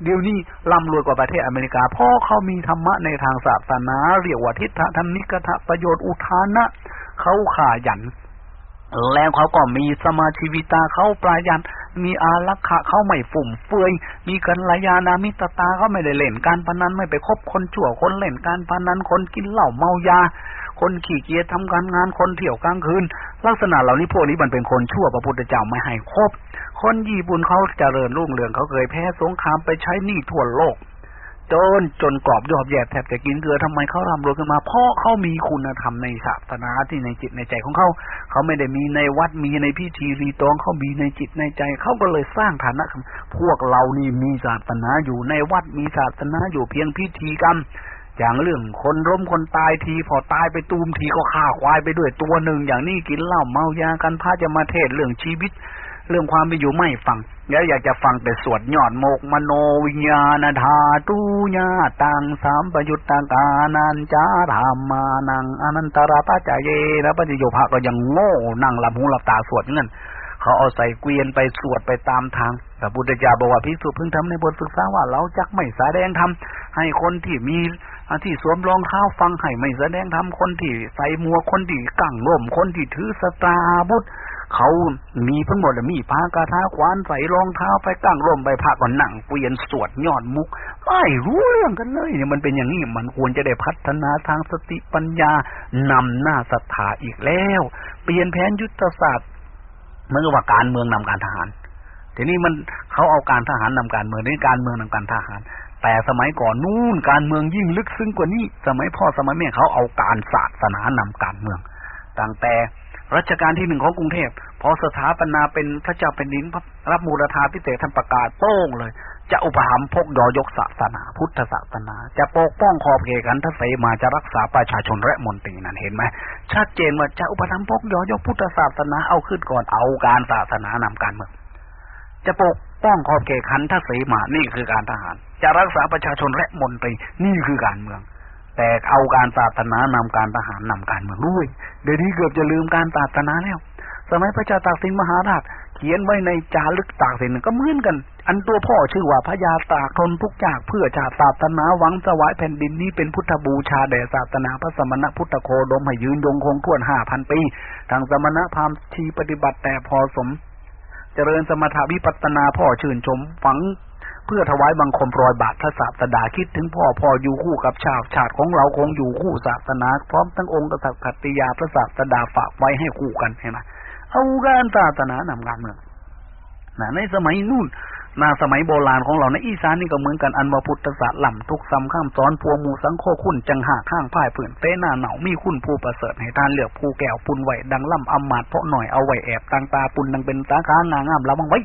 เดี๋ยวนี้ร่ำรวยกว่าประเทศอเมริกาเพราะเขามีธรรมะในทางศาสนา เรียกว่าทิฏฐธรรมนิกทะประโยชน์อุทานะเขาขายัน แล้วเขาก็มีสมาธิวิตาเขาปลายัน มีอารักขาเขาไม่ฝุ่มเฟือย มีกันลายานามิตตาเขาไม่ได้เล่นการพนันไม่ไปคบคนชั่วคนเล่นการพนันคนกินเหล้าเมายา คนขี่เกียร์ทำการงานคนเที่ยวกลางคืน ลักษณะเหล่านี้พวกนี้มันเป็นคนชั่วพระพุทธเจ้าไม่ให้คบ คนญี่ปุ่นเขาเจริญรุ่งเรืองเขาเคยแพ้สงครามไปใช้หนี้ทั่วโลก จนจนกรอบยอบแยบแทบจะกินเกลือทำไมเขาร่ำรวยขึ้นมา เพราะเขามีคุณธรรมในศาสนาที่ในจิตในใจของเขา เขาไม่ได้มีในวัดมีในพิธีรีตองเขามีในจิตในใจ เขาก็เลยสร้างฐานะ พวกเรานี่มีศาสนาอยู่ในวัดมีศาสนาอยู่เพียงพิธีกรรมอย่างเรื่องคนร่มคนตายทีพอตายไปตูมทีก็ฆ่าควายไปด้วยตัวหนึ่งอย่างนี้กินเหล้าเมายากันพระจะมาเทศเรื่องชีวิต เรื่องความเป็นอยู่ไม่ฟัง แล้วอยากจะฟังแต่สวดยอดโมกมโนวิญญาณธาตุญาตังสามประยุตตากานันจาธรรมานังอนันตระปัจจเยนะปัจโยภะก็ยังโง่นั่งหลับหูหลับตาสวดงั้นเขาเอาใส่เกวียนไปสวดไปตามทางแต่บุตรจาบอกว่าพิสุเพิ่งทำในบทศึกษาว่าเราจักไม่แสดงทำให้คนที่มีที่สวมรองเท้าฟังให้ไม่แสดงทำคนที่ใส่มัวคนที่กั้งร่มคนที่ถือสตาบุตร เขามีทั้งหมดมีพากระทาควานใส่รองเท้าไปตั้งร่มไปพักก่อนนั่งเกวียนสวดยอดมุก ไม่รู้เรื่องกันเลยเนี่ยมันเป็นอย่างนี้มันควรจะได้พัฒนาทางสติปัญญานำหน้าศรัทธาอีกแล้ว เปลี่ยนแผนยุทธศาสตร์เมื่อว่าการเมืองนำการทหารทีนี้มันเขาเอาการทหารนำการเมืองนี่การเมืองนำการทหาร แต่สมัยก่อนนู่นการเมืองยิ่งลึกซึ้งกว่านี้ สมัยพ่อสมัยแม่เขาเอาการศาสนานำการเมืองตั้งแต่ รัชกาลที่หนึ่งของกรุงเทพพอสถาปนาเป็นพระเจ้าเป็นดินรับมูลธาพิเศษท่านประกาศโป้งเลย จะอุปถัมภ์พกยอยกศาสนา พุทธศาสนา จะปกป้องขอบเขตกันทศเสมาจะรักษาประชาชนและมนตรีนั่นเห็นไหมชัดเจนว่าจะอุปถัมภ์พกยอยกพุทธศาสนาเอาขึ้นก่อนเอาการศาสนานำการเมืองจะปกป้องขอบเขตขันทศเสมานี่คือการทหาร จะรักษาประชาชนและมนตรีนี่คือการเมือง แต่เอาการศาสนานำการทหารนำการเมืองด้วย เดี๋ยวนี้เกือบจะลืมการศาสนาแล้ว สมัยพระเจ้าตากสินมหาราช เขียนไว้ในจารึกตากสินก็เหมือนกัน อันตัวพ่อชื่อว่าพระยาตากทนทุกจากเพื่อชาติศาสนาหวังสวายแผ่นดินนี้เป็นพุทธบูชาแด่ศาสนาพระสมณะพุทธโคดมให้ยืนยงคงท่วนห้าพันปี ทางสมณะพราหมณ์ชีปฏิบัติแต่พอสม เจริญสมถาวิปัตนาพ่อชื่นชมฝัง พื่อถวายบังคมรอยบาทพระศาสดาคิดถึงพ่อพ่ออยู่คู่กับชาติชาติของเราคงอยู่คู่ศาสนา พร้อมทั้งองค์กษัตริย์ขัตติยาพระศาสดาฝากไว้ให้คู่กันเห็นไหมเอาการศาสนานำการเมืองนะในสมัยนู่นนาสมัยโบราณของเราในอีสานนี่ก็เหมือนกันอันว่าพุทธศาสตร์ล่ำทุกซ้ำข้ามซ้อนพัวมูสังโคคุณจังหาข้างพ่ายผื่นเต้หน้าเหนามีคุณผู้ประเสริฐให้ทานเหลือกผู้แก้วปุนไหวดังล่ำอำมาดเพราะหน่อยเอาไหวแอบตังตาปุนดังเป็นตาค้างางามระวังไว้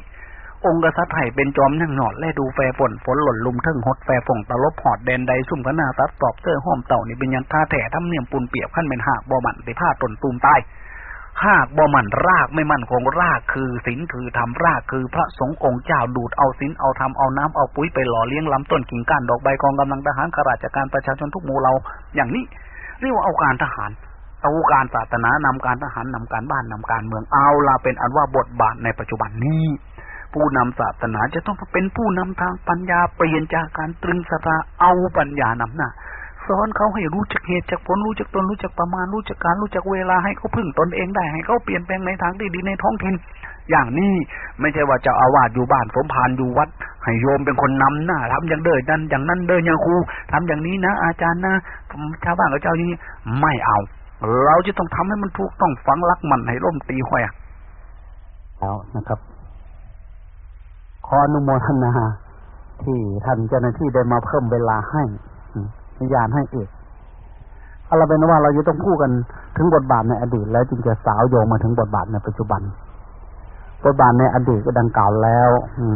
องค์กษัตริย์ไทยเป็นจอมนั่งหนอด แลดูแฟฝนฝนหล่นลุมทึ่งหดแฟฝงตะลบหอดแดนใดซุ่มพนาตัดตอบเสื้อห้อมเต่านี่เป็นยังท่าแถ่ทำเนียมปุนเปียบขั้นเป็นหากบ่มันติผ้าตนตูมตายหากบ่มันรากไม่มั่นคงรากคือศีลคือทำรากคือพระสงฆ์องค์เจ้าดูดเอาศีลเอาทำเอาน้ำเอาปุ๋ยไปหล่อเลี้ยงลำต้นกิ่งก้านดอกใบกองกำลังทหารข้าราชการประชาชนทุกหมู่เรา อย่างนี้เรียกว่าเอาการทหารเอาการศาสนานำการทหารนำการบ้านนำการเมืองเอาลาเป็นอันว่าบทบาทในปัจจุบันนี้ ผู้นำศาสนาจะต้องเป็นผู้นำทางปัญญาเปลี่ยนจากการตรึงสตาเอาปัญญานำหน้าสอนเขาให้รู้จักเหตุจักผลรู้จักตนรู้จักประมาณรู้จักการรู้จักเวลาให้เขาพึ่งตนเองได้ให้เขาเปลี่ยนแปลงในทางที่ดีในท้องถิ่นอย่างนี้ไม่ใช่ว่าจะอาวาสอยู่บ้านสมภารอยู่วัด ให้โยมเป็นคนนำหน้าทำอย่างเดินนั้นอย่างนั้นเดินอย่างครูทำอย่างนี้นะ อาจารย์นะชาวบ้านกับเจ้านี้ไม่เอา เราจะต้องทำให้มันถูกต้องฝังรักมันให้ร่มตีห้อยแล้วนะครับ ขออนุโมทนาที่ท่านเจ้าหน้าที่ได้มาเพิ่มเวลาให้พยานให้เอกเอาเราเป็นว่าเราจะต้องพูดกันถึงบทบาทในอดีต แล้วจึงจะสาวโยงมาถึงบทบาทในปัจจุบัน บทบาทในอดีตก็ดังกล่าวแล้ว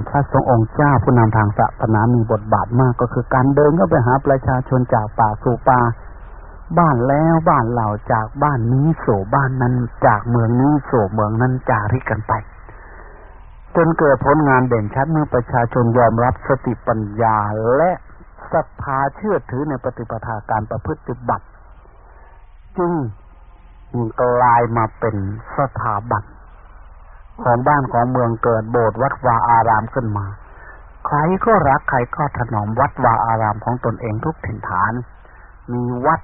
พระสงฆ์องค์เจ้าผู้นำทางศาสนามีบทบาทมากก็คือการเดินเข้าไปหาประชาชนจากป่าสู่ป่าบ้านแล้วบ้านเหล่าจากบ้านนี้สู่บ้านนั้น จากเมืองนี้สู่เมืองนั้นจาริกกันไป นเกิดผลงานเด่นชัดเมื่อประชาชนยอมรับสติปัญญาและศรัทธาเชื่อถือในปฏิปทาการประพฤติบัติ จึงกลายมาเป็นสถาบันของบ้านของเมืองเกิดโบสถ์วัดวาอารามขึ้นมา ใครก็รักใครก็ถนอมวัดวาอารามของตนเองทุกถิ่นฐาน มีวัด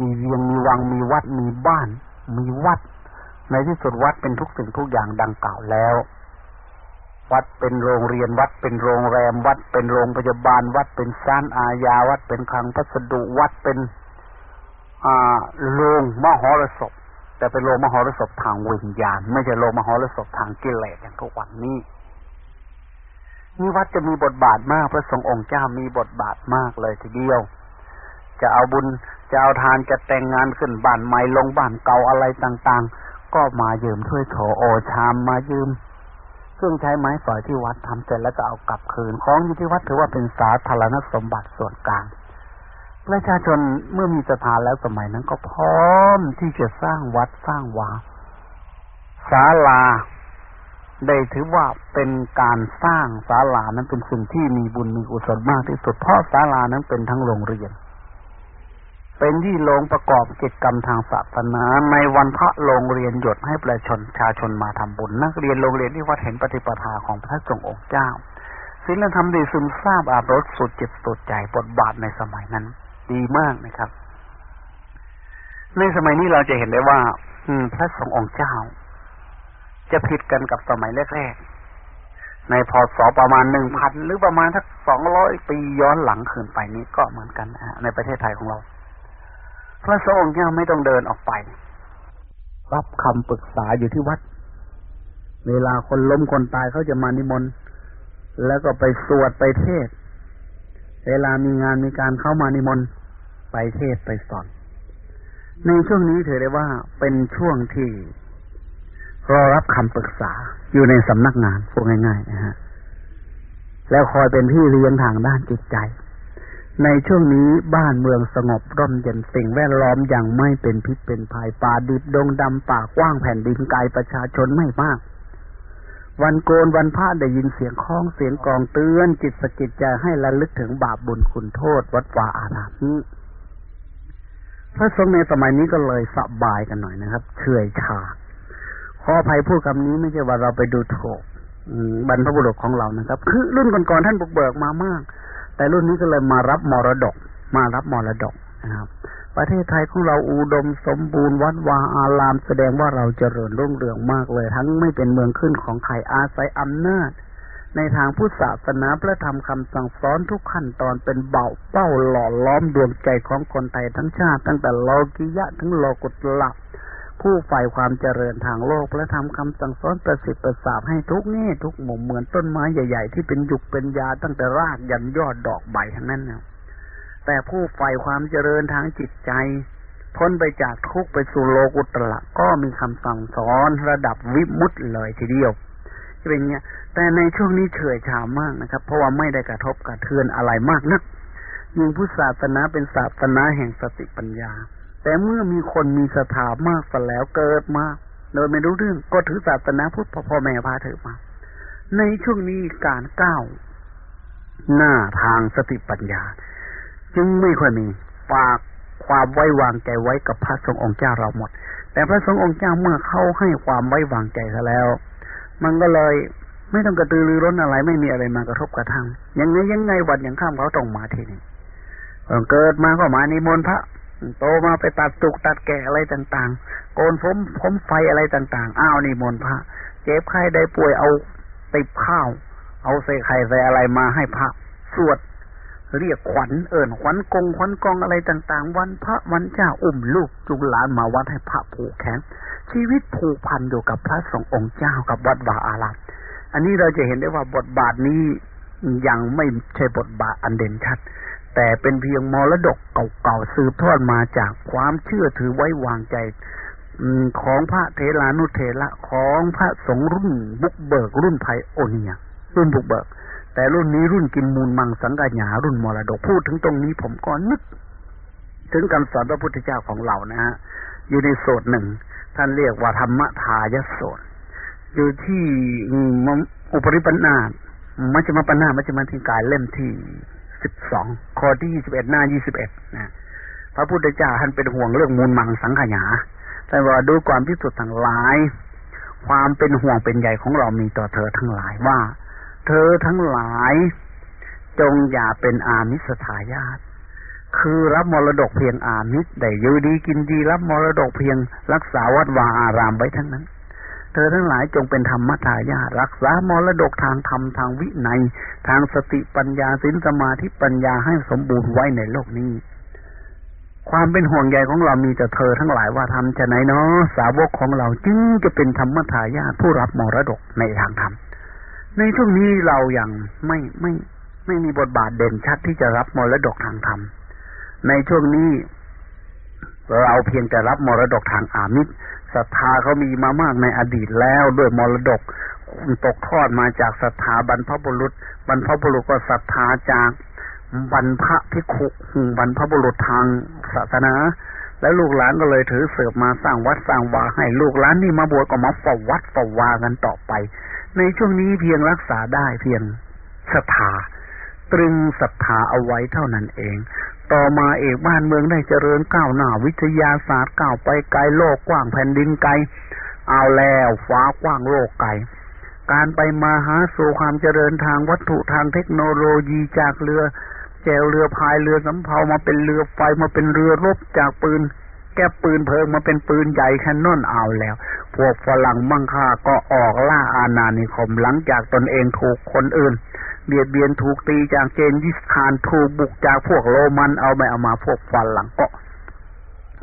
มีเวียงมีวังมีวัดมีบ้าน มีวัด ในที่สุดวัดเป็นทุกสิ่งทุกอย่างดังกล่าวแล้ว วัดเป็นโรงเรียนวัดเป็นโรงแรม วัดเป็นโรงพยาบาล วัดเป็นศาลอาญาวัดเป็นคลังพัสดุวัดเป็นอ่าโรงมหรสพ แต่เป็นโรงมหรสพทางวิญญาณ ไม่ใช่โรงมหรสพทางกิเลสอย่างทุกวันนี้นี่วัดจะมีบทบาทมาก พระสงฆ์องค์เจ้ามีบทบาทมากเลยทีเดียว จะเอาบุญจะเอาทานจะแต่งงานขึ้นบ้านใหม่ลงบ้านเก่าอะไรต่าง ๆ ก็มายืมถ้วยโถโอชามมายืม เครื่องใช้ไม้สอยที่วัดทำเสร็จแล้วก็เอากลับคืน ของอยู่ที่วัดถือว่าเป็นสาธารณสมบัติส่วนกลาง ประชาชนเมื่อมีศรัทธาแล้วสมัยนั้นก็พร้อมที่จะสร้างวัดสร้างวาศาลาได้ถือว่าเป็นการสร้างศาลานั้นเป็นสิ่งที่มีบุญมีกุศลมากที่สุดเพราะศาลานั้นเป็นทั้งโรงเรียน เป็นที่โรงประกอบกิจกรรมทางศาสนา ในวันพระโรงเรียนหยดให้ประชาชนชาชนมาทำบุญ นักเรียนโรงเรียนที่วัดเห็นปฏิปทาของพระสงฆ์องค์เจ้าศีลธรรมดีซึมซาบอาบรสสุดจิตสุดใจบทบาทในสมัยนั้น ดีมากนะครับ ในสมัยนี้เราจะเห็นได้ว่า อืม พระสงฆ์องค์เจ้า จะผิดกันกับสมัยแรกๆในพศประมาณหนึ่งพันหรือประมาณทักสองร้อยปีย้อนหลังขึ้นไปนี้ก็เหมือนกันในประเทศไทยของเรา พระสงฆ์องค์เจ้าไม่ต้องเดินออกไป รับคำปรึกษาอยู่ที่วัด เวลาคนล้มคนตายเขาจะมานิมนต์แล้วก็ไปสวดไปเทศ เวลามีงานมีการเข้ามานิมนต์ไปเทศไปสอน ในช่วงนี้ถือได้ว่าเป็นช่วงที่รอรับคำปรึกษาอยู่ในสำนักงานพูดง่ายๆนะฮะ แล้วคอยเป็นพี่เลี้ยงทางด้านจิตใจ ในช่วงนี้บ้านเมืองสงบร่มเย็นสิ่งแวดล้อมอย่างไม่เป็นพิษเป็นภัยป่าดิบดงดำป่ากว้างแผ่นดินไกลประชาชนไม่มาก วันโกนวันพระได้ยินเสียงคล้องเสียงกองเตือนจิตสกิดใจให้ระลึกถึงบาปบุญคุณโทษวัดวาอารามนี้พระสงฆ์ในสมัยนี้ก็เลยสบายกันหน่อยนะครับเฉื่อยชาขออภัยพูดคำนี้ไม่ใช่ว่าเราไปดูถูกบรรพบุรุษของเรานะครับ คือรุ่นก่อนๆท่านบุกเบิกมามาก แต่รุ่นนี้ก็เลยมารับมรดก มารับมรดกนะครับ ประเทศไทยของเราอุดมสมบูรณ์วัดวาอารามแสดงว่าเราเจริญรุ่งเรืองมากเลย ทั้งไม่เป็นเมืองขึ้นของใครอาศัยอำนาจ ในทางพุทธศาสนาพระธรรมคำสั่งสอนทุกขั้นตอนเป็นเบาเป้าหล่อล้อมดวงใจของคนไทยทั้งชาติ ตั้งแต่โลกิยะถึงโลกุตละ ผู้ใฝ่ความเจริญทางโลกและทำคำสั่งสอนประสิทธิ์ประสาทให้ทุกแง่ทุกหมุมเหมือนต้นไม้ใหญ่ ๆ ที่เป็นหยุกเป็นยาตั้งแต่รากยันยอดดอกใบทั้งนั้นนะแต่ผู้ใฝ่ความเจริญทางจิตใจพ้นไปจากทุกไปสู่โลกุตละก็มีคำสั่งสอนระดับวิมุตต์เลยทีเดียวจะเป็นเงี้ย แต่ในช่วงนี้เฉยชามากนะครับ เพราะว่าไม่ได้กระทบกระเทือนอะไรมากนักยิ่งพุทธศาสนาเป็นศาสนาแห่งสติปัญญา แต่เมื่อมีคนมีศรัทธามากสแล้วเกิดมาโดยไม่รู้เรื่องก็ถือศาสนาพุทธพ่อแม่พาเถอมา ในช่วงนี้การก้าวหน้าทางสติปัญญา จึงไม่ค่อยมีฝากความไว้วางใจไว้กับพระสงฆ์องค์เจ้าเราหมด แต่พระสงฆ์องค์เจ้าเมื่อเข้าให้ความไว้วางใจซะแล้ว มันก็เลยไม่ต้องกระตือรือร้นอะไร ไม่มีอะไรมากระทบกระทั่งยังไงยังไงวันยังข้ามเขาต้องมาทีนี้เกิดมาก็มานิมนต์พระ โตมาไปตัดตุกตัดแก่อะไรต่างๆ โกนผมผมไฟอะไรต่างๆ อ้าวนี่มนพระ เจ็บไข้ได้ป่วยเอาติบข้าว เอาใส่ไข่ใส่อะไรมาให้พระ สวด เรียกขวัญเอิญขวัญกงขวัญกองอะไรต่าง ๆ วันพระวันเจ้าอุ้มลูกจุงหลานมาวัดให้พระผูกแขนชีวิตผูกพันอยู่กับพระสงฆ์องค์เจ้ากับวัดวาอารามอันนี้เราจะเห็นได้ว่าบทบาทนี้ยังไม่ใช่บทบาทอันเด่นชัด แต่เป็นเพียงมรดกเก่าๆสืบทอดมาจากความเชื่อถือไว้วางใจของพระเทลานุเทระของพระสงฆ์รุ่นบุกเบิกรุ่นไพโอเนียรุ่นบุกเบิก แต่รุ่นนี้รุ่นกินมูลมังสังกัญญารุ่นมรดกพูดถึงตรงนี้ผมก็นึก ถึงคำสอนพระพุทธเจ้าของเรานะฮะอยู่ในโสดหนึ่งท่านเรียกว่าธรรมทายโสดอยู่ที่อุปริปันนามัชฌิมปัญนามัชฌิมาธิกายเล่มที่ สิบสองข้อที่ยี่สิบเอ็ดหน้ายี่สิบเอ็ดนะพระพุทธเจ้าท่านเป็นห่วงเรื่องมูลมังสังขยาแต่ว่าดูความพิสุทธิ์ทั้งหลาย ความเป็นห่วงเป็นใหญ่ของเรามีต่อเธอทั้งหลายว่า เธอทั้งหลาย จงอย่าเป็นอามิสทายาทคือรับมรดกเพียงอามิสได้อยู่ดีกินดีรับมรดกเพียงรักษาวัดวาอารามไว้ทั้งนั้น เธอทั้งหลายจงเป็นธรรมทายารักษามรดกทางธรรมทางวินัยทางสติปัญญาสินสมาธิปัญญาให้สมบูรณ์ไว้ในโลกนี้ ความเป็นห่วงใยของเรามีแต่เธอทั้งหลายว่าทำจะไหนเนาะสาวกของเราจึงจะเป็นธรรมทายาผู้รับมรดกในทางธรรมในช่วงนี้เรายัางไม่ไม่ไม่มีบทบาทเด่นชัดที่จะรับมรดกทางธรรมในช่วงนี้เราเพียงแต่รับมรดกทางอามิตร ศรัทธาเขามีมามากในอดีตแล้วด้วยมรดกตกทอดมาจากศรัทธาบรรพบุรุษ บรรพบุรุษก็ศรัทธาจากบรรพพิคุบรรพบุรุษทางศาสนา แล้วลูกหลานก็เลยถือเสืบมาสร้างวัดสร้างวาให้ลูกหลานนี่มาบวชก็มาฝวัดฝวากันต่อไป ในช่วงนี้เพียงรักษาได้เพียงศรัทธาตรึงศรัทธาเอาไว้เท่านั้นเอง ต่อมาเอกบ้านเมืองได้เจริญก้าวหน้าวิทยาศาสตร์ก้าวไปไกลโลกกว้างแผ่นดินไกล เอาแล้วฟ้ากว้างโลกไกล การไปมาหาสู่ความเจริญทางวัตถุทางเทคโนโลยีจากเรือแจวเรือพายเรือสำเภามาเป็นเรือไฟมาเป็นเรือรบจากปืน แก้ปืนเพลิงมาเป็นปืนใหญ่แคนนอนเอาแล้ว พวกฝรั่งมั่งค่าก็ออกล่าอาณานิคมหลังจากตนเองถูกคนอื่น เบียดเบียนถูกตีจากเจงกิสข่านถูกบุกจากพวกโรมันเอาไปเอามาพวกฟันหลังก็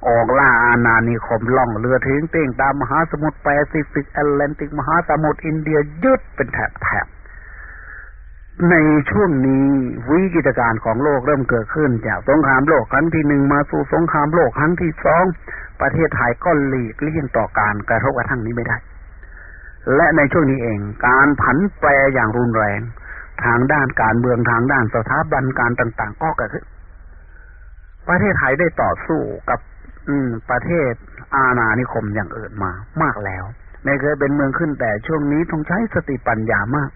ออกล่าอาณานิคมล่องเรือทิ้งเต้งตามมหาสมุทรแปซิฟิกแอตแลนติกมหาสมุทรอินเดียยึดเป็นแถบแถบในช่วงนี้วิกฤตการณ์ของโลกเริ่มเกิดขึ้น จากสงครามโลกครั้งที่หนึ่งมาสู่สงครามโลกครั้งที่สองประเทศไทยก็หลีกเลี่ยงต่อการกระทบกระทั่งนี้ไม่ได้ และในช่วงนี้เอง การผันแปรอย่างรุนแรง ทางด้านการเมืองทางด้านสถาบันการต่าง ๆ ก็เกิดขึ้นประเทศไทยได้ต่อสู้กับ อืม ประเทศอาณานิคมอย่างอื่นมามากแล้วไม่เคยเป็นเมืองขึ้นแต่ช่วงนี้ต้องใช้สติปัญญามาก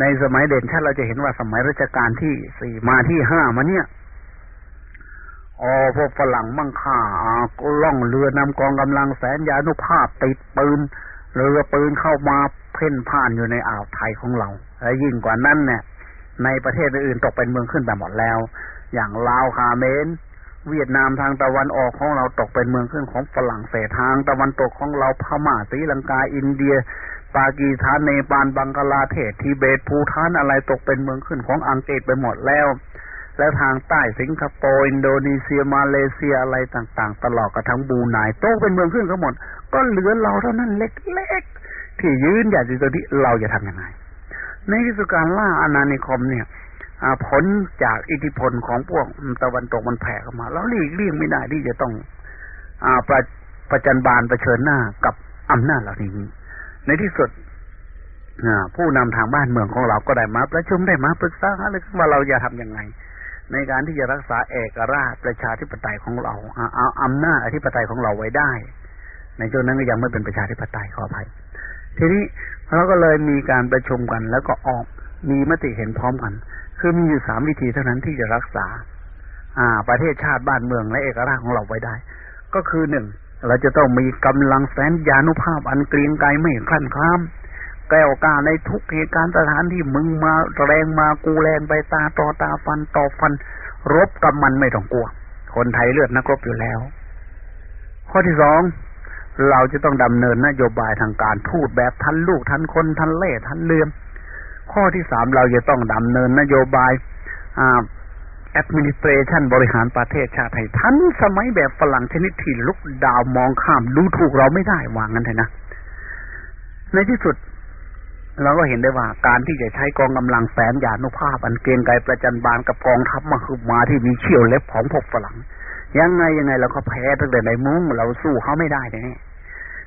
ในสมัยเด่นชัดเราจะเห็นว่าสมัยรัชกาลที่สี่มาที่ห้ามาเนี่ยอ๋อพวกฝรั่งมั่งค่าล่องเรือนำกองกำลังแสนยานุภาพติดปืน เรือปืนเข้ามาเพ่นพ่านอยู่ในอ่าวไทยของเราและยิ่งกว่านั้นเนี่ย ในประเทศอื่นตกเป็นเมืองขึ้นไปหมดแล้ว อย่างลาวคาเมน เวียดนามทางตะวันออกของเราตกเป็นเมืองขึ้นของฝรั่งเศสทางตะวันตกของเราพม่าศรีลังกาอินเดียปากีสถานเนปาลบังกลาเทศทิเบตภูฐานอะไรตกเป็นเมืองขึ้นของอังกฤษไปหมดแล้ว แล้วทางใต้สิงคโปร์อินโดนีเซียมาเลเซียอะไรต่าง ๆ ตลอดกระทั่งบรูไนเป็นเมืองขึ้นทั้งหมด ก็เหลือเราเท่านั้นเล็กๆที่ยืนอยากจะตัวที่เราจะทำยังไง ในที่สุดการล่าอาณานิคมเนี่ยผลจากอิทธิพลของพวกตะวันตกมันแผ่เข้ามา แล้วหลีกเลี่ยงไม่ได้ที่จะต้องอาประประจันบานประเชิญหน้ากับอำนาจเหล่านี้ ในที่สุดผู้นำทางบ้านเมืองของเราก็ได้มาประชุมได้มาปรึกษาเลยว่าเราจะทํำยังไง ในการที่จะรักษาเอกราชประชาธิปไตยของเราเอาอำนาจอธิปไตยของเราไว้ได้ ในช่วงนั้นก็ยังไม่เป็นประชาธิปไตยขออภัย ทีนี้เราก็เลยมีการประชุมกัน แล้วก็ออกมีมติเห็นพร้อมกัน คือมีอยู่สามวิธีเท่านั้นที่จะรักษา อ่า ประเทศชาติบ้านเมืองและเอกราชของเราไว้ได้ ก็คือหนึ่งเราจะต้องมีกำลังแสนยานุภาพอันเกรียงไกรไม่ขั้นข้าม แก้วกาในทุกเหตุการณ์สถานที่มึงมาแรงมากูแรงไปตาต่อตาฟันต่อฟัน รบกับมันไม่ต้องกลัว คนไทยเลือดนักรบอยู่แล้ว ข้อที่สองเราจะต้องดำเนินนโยบายทางการทูตแบบทันลูกทันคนทันเล่ทันเลื่อมข้อที่สามเราจะต้องดำเนินนโยบายอ่า administration บริหารประเทศชาติไทยทันสมัยแบบฝรั่งชนิดที่ลุกดาวมองข้ามดูถูกเราไม่ได้วางกันเถอะนะ ในที่สุด เราก็เห็นได้ว่าการที่จะใช้กองกำลังแสนยานุภาพ อันเกรียงไกรประจันบานกับกองทัพมาคือมาที่มีเชี่ยวเล็บของพวกฝรั่งยังไงยังไงเราก็แพ้ตั้งแต่ในมุ้งเราสู้เขาไม่ได้แน่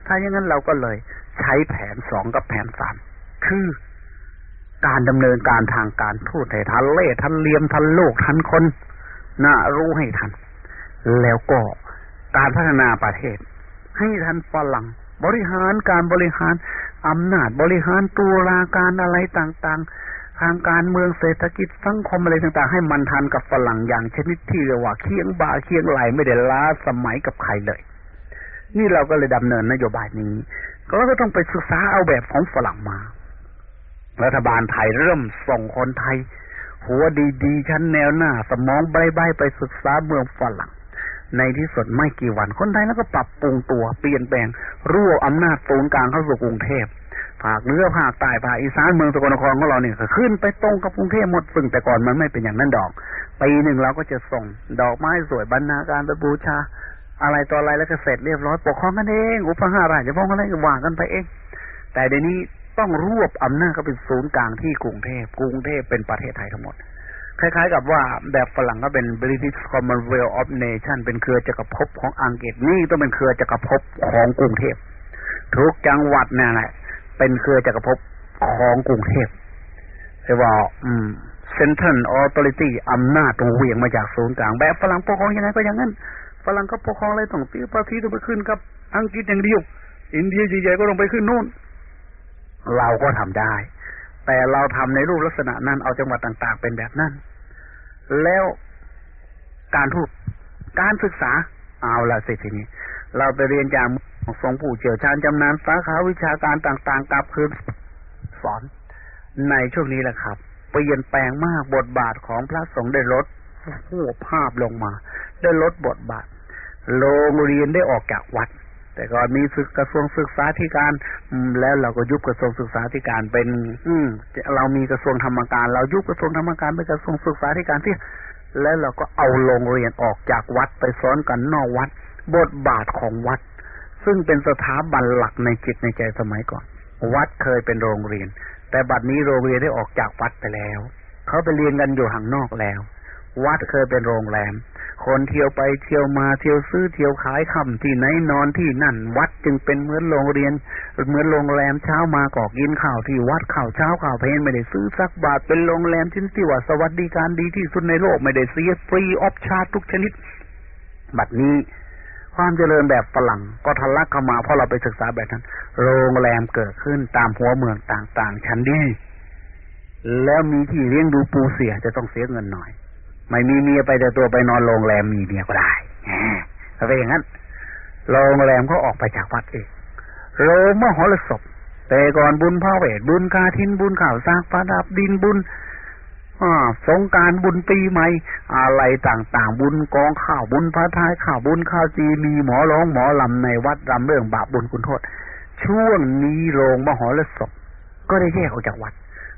ถ้าอย่างนั้นเราก็เลยใช้แผนสองกับแผนสามคือการดำเนินการทางการทูตให้ทันเล่ทันเลียมทันโลกทันคนน่ารู้ให้ทัน แล้วก็การพัฒนาประเทศ ให้ทันฝรั่ง บริหารการบริหารอำนาจบริหารตัวราการอะไรต่างๆ ทางการเมืองเศรษฐกิจสังคมอะไรต่างๆ ให้มันทันกับฝรั่งอย่างชนิดที่เรียกว่าเคียงบ่าเคียงไหลไม่ได้ล้าสมัยกับใครเลย นี่เราก็เลยดำเนินนโยบายนี้เราก็ต้องไปศึกษาเอาแบบของฝรั่งมา รัฐบาลไทยเริ่มส่งคนไทย หัวดีๆชั้นแนวหน้า สมองใบๆไปศึกษาเมืองฝรั่ง ในที่สุดไม่กี่วันคนไทยแล้วก็ปรับปรุงตัวเปลี่ยนแปลงรวบอำนาจศูนย์กลางเข้าสู่กรุงเทพภาคเหนือภาคใต้ภาคอีสานเมืองสกลนครของเราเนี่ยขึ้นไปตรงกับกรุงเทพหมดซึ่งแต่ก่อนมันไม่เป็นอย่างนั้นดอกปีหนึ่งเราก็จะส่งดอกไม้สวยบรรณาการไปบูชา อะไรต่ออะไรแล้วก็เสร็จเรียบร้อยปกครองกันเองอุปหาราชพ้องอะไรก็วางกันไปเอง แต่เดี๋ยวนี้ต้องรวบอำนาจก็เป็นศูนย์กลางที่กรุงเทพกรุงเทพเป็นประเทศไทยทั้งหมด คล้ายๆกับว่าแบบฝรั่งก็เป็น British Commonwealth of Nation เป็นเครือจักรภพของอังกฤษนี่ต้องเป็นเครือจักรภพของกรุงเทพทุกจังหวัดเนี่ยแหละ เป็นเครือจักรภพของกรุงเทพเรียกว่าอืม Central Authority อำนาจตรงเวียงมาจากศูนย์กลาง แบบฝรั่งปกครองยังไงก็อย่างนั้นฝรั่งก็ปกครองอะไรต้องตีภาษีต้องไปขึ้นกับ อังกฤษอย่างเดียว อินเดียใหญ่ๆก็ต้องไปขึ้นนู่น เราก็ทำได้ แต่เราทำในรูปลักษณะนั้นเอาจังหวัดต่าง ๆ เป็นแบบนั้น แล้วการทูตการศึกษาเอาละสิทีนี้ เราไปเรียนจากทรงผู้เชี่ยวชาญจำนานสาขาวิชาการต่างๆกลับคืนสอน ในช่วงนี้แหละครับ เปลี่ยนแปลงมากบทบาทของพระสงฆ์ได้ลดหัวภาพลงมา ได้ลดบทบาท โรงเรียนได้ออกจากวัด แต่ก่อนมีศึกกระทรวงศึกษาธิการแล้วเราก็ยุบกระทรวงศึกษาธิการเป็น อืมเรามีกระทรวงธรรมการ เรายุบกระทรวงธรรมการเป็นกระทรวงศึกษาธิการที่ แล้วเราก็เอาโรงเรียนออกจากวัดไปสอนกันนอกวัด บทบาทของวัด ซึ่งเป็นสถาบันหลักในจิตในใจสมัยก่อน วัดเคยเป็นโรงเรียน แต่บัดนี้โรงเรียนได้ออกจากวัดไปแล้ว เขาไปเรียนกันอยู่ห่างนอกแล้ว วัดเคยเป็นโรงแรม คนเที่ยวไปเที่ยวมาเที่ยวซื้อเที่ยวขายค่ำที่ไหนนอนที่นั่น วัดจึงเป็นเหมือนโรงเรียน เหมือนโรงแรมเช้ามาก็กินข้าวที่วัดข้าวเช้าข้าวเพลไม่ได้ซื้อสักบาทเป็นโรงแรมชนิดที่ว่าสวัสดิการดีที่สุดในโลกไม่ได้เสีย free of charge ทุกชนิด บัดนี้ความเจริญแบบฝรั่งก็ทะลักเข้ามาเพราะเราไปศึกษาแบบนั้น โรงแรมเกิดขึ้นตามหัวเมืองต่างๆ ชั้นดี แล้วมีที่เลี้ยงดูปูเสียจะต้องเสียเงินหน่อย ไม่มีเมียไปแต่ตัวไปนอนโรงแรมมีเมียก็ได้ถ้าเป็นอย่างนั้นโรงแรมก็ออกไปจากวัดเองโรงมหรสพแต่ก่อนบุญพระเวทบุญคาทินบุญข่าวสร้างประดับดินบุญสงการบุญปีใหม่อะไรต่างๆ บุญกองข้าวบุญพระทายข้าวบุญข้าวจีมีหมอร้องหมอลำในวัดรำเรื่องบาปบุญคุณโทษ ช่วงนี้โรงมหรสพก็ได้แยกออกจากวัด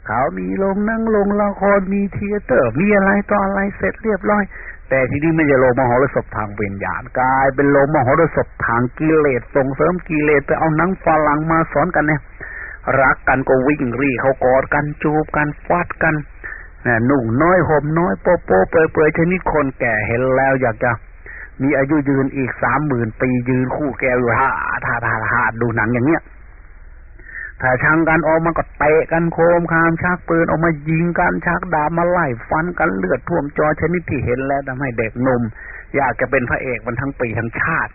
เขามีโรงนั่งโรงละครมีเทเตอร์ มีอะไรต่ออะไรเสร็จเรียบร้อย แต่ที่นี่ไม่ใช่โรงมหรสพทางเวิญญาณกลายเป็นโรงมหรสพทางกิเลสส่งเสริมกิเลสไปเอานังฝรั่งมาสอนกันเนี่ยรักกันก็วิ่งรีเขากอดกันจูบกันฟาดกันนะหนุ่งน้อยห่มน้อยโปโปเปยเปยชนิดคนแก่เห็นแล้วอยากจะ มีอายุยืนอีกสามหมื่นปียืนคู่แกอยู่ฮ่าท่าท่าท่าดูหนังอย่างเนี้ย ถ้าช่างกันออกมาก็เตะกันโคมคามชักปืนออกมายิงกันชักดาบมาไล่ฟันกันเลือดท่วมจอชนิดที่เห็นแล้วทำให้เด็กหนุ่มอยากจะเป็นพระเอกมันทั้งปีทั้งชาติ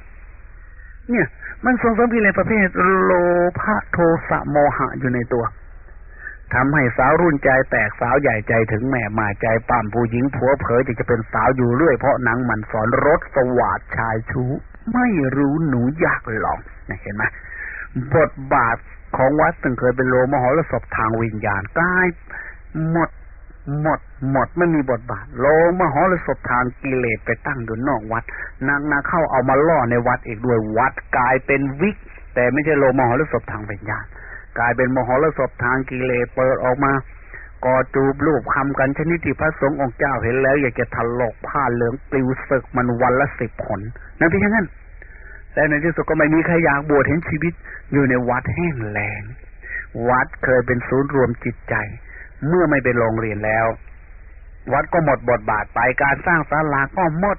เนี่ย มันส่งเสริมกิเลสประเภทโลภะโทสะโมหะอยู่ในตัวทำให้สาวรุ่นใจแตกสาวใหญ่ใจถึงแม่มาใจปั่มผู้หญิงผัวเผยจะจะเป็นสาวอยู่เรื่อยเพราะหนังมันสอนรถสวาดชายชู้ไม่รู้หนูอยากหลองเห็นไหมบทบาท ของวัดตึงเคยเป็นโลมหรสพทางวิญญาณกลายหมดหมดหมดไม่มีบทบาทโลมหรสพทางกิเลสไปตั้งอยู่นอกวัดนางนาเข้าเอามาล่อในวัดอีกด้วยวัดกลายเป็นวิก แต่ไม่ใช่โลมหรสพทางวิญญาณ กลายเป็นมหรสพทางกิเลสเปิดออกมากอจูบรูปคำกันชนิดที่พระสงฆ์องค์เจ้าเห็นแล้ว อยากจะถลอกผ้าเหลืองปลิวศึกมันวันละสิบผลนั่นเป็นย่างนั้น และในที่สุดก็ไม่มีใครอยากบวชเห็นชีวิตอยู่ในวัดแห้งแล้งวัดเคยเป็นศูนย์รวมจิตใจ เมื่อไม่เป็นโรงเรียนแล้ว วัดก็หมดบทบาทไปการสร้างศาลาก็หมด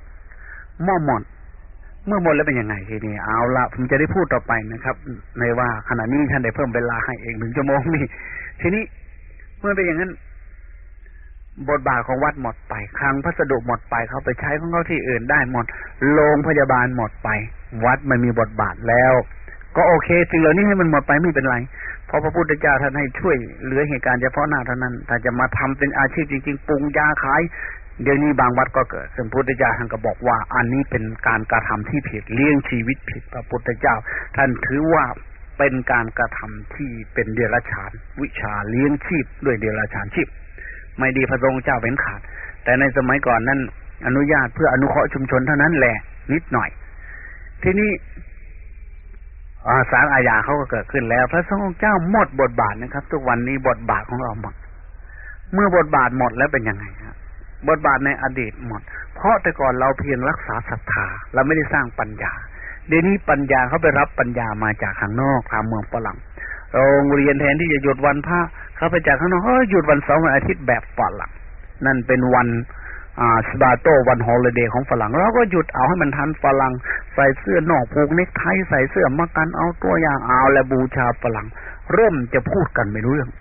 ม่อหมด เมื่อหมดแล้วเป็นยังไงทีนี้เอาละผมจะได้พูดต่อไปนะครับ ในว่าขณะนี้ท่านได้เพิ่มเวลาให้เองหนึ่งชั่วโมงนี่ทีนี้เมื่อเป็นอย่างนั้น บทบาทของวัดหมดไปคลังพัสดุหมดไปเขาไปใช้ของเขาที่อื่นได้หมดโรงพยาบาลหมดไป วัดไม่มีบทบาทแล้ว ก็โอเคสิ่งเหล่านี้ให้มันหมดไปไม่เป็นไรเพราะพระพุทธเจ้าท่านให้ช่วยเหลือเหตุการณ์เฉพาะหน้าเท่านั้นถ้าจะมาทำเป็นอาชีพจริงๆปรุงยาขายเดี๋ยวนี้บางวัดก็เกิดซึ่งพุทธเจ้าท่านก็บอกว่า อันนี้เป็นการกระทำที่ผิดเลี้ยงชีวิตผิดพระพุทธเจ้า ท่านถือว่าเป็นการกระทำที่เป็นเดรัจฉาน วิชาเลี้ยงชีพด้วยเดรัจฉานชีพ ไม่ดีพระองค์เจ้าเป็นขาด แต่ในสมัยก่อนนั้นอนุญาตเพื่ออนุเคราะห์ชุมชนเท่านั้นแหละนิดหน่อย ทีนี้สารอาญาเขาก็เกิดขึ้นแล้ว พระสงฆ์เจ้าหมดบทบาทนะครับ ทุกวันนี้บทบาทของเราหมด เมื่อบทบาทหมดแล้วเป็นยังไงครับบทบาทในอดีตหมด เพราะแต่ก่อนเราเพียงรักษาศรัทธาเราไม่ได้สร้างปัญญา เดี๋ยวนี้ปัญญาเขาไปรับปัญญามาจากข้างนอกทางเมืองฝรั่ง โรงเรียนแทนที่จะหยุดวันพระเขาไปจากข้างนอกเขาหยุดวันเสาร์วันอาทิตย์แบบฝรั่งนั่นเป็นวันอ่าสบาโตวันฮอลเดย์ของฝรั่งเราก็หยุดเอาให้มันทันฝรั่งใส่เสื้อนอกผูกเนคไทใส่เสื้อมากันเอาตัวอย่างเอาและบูชาฝรั่ง เริ่มจะพูดกันไม่รู้เรื่อง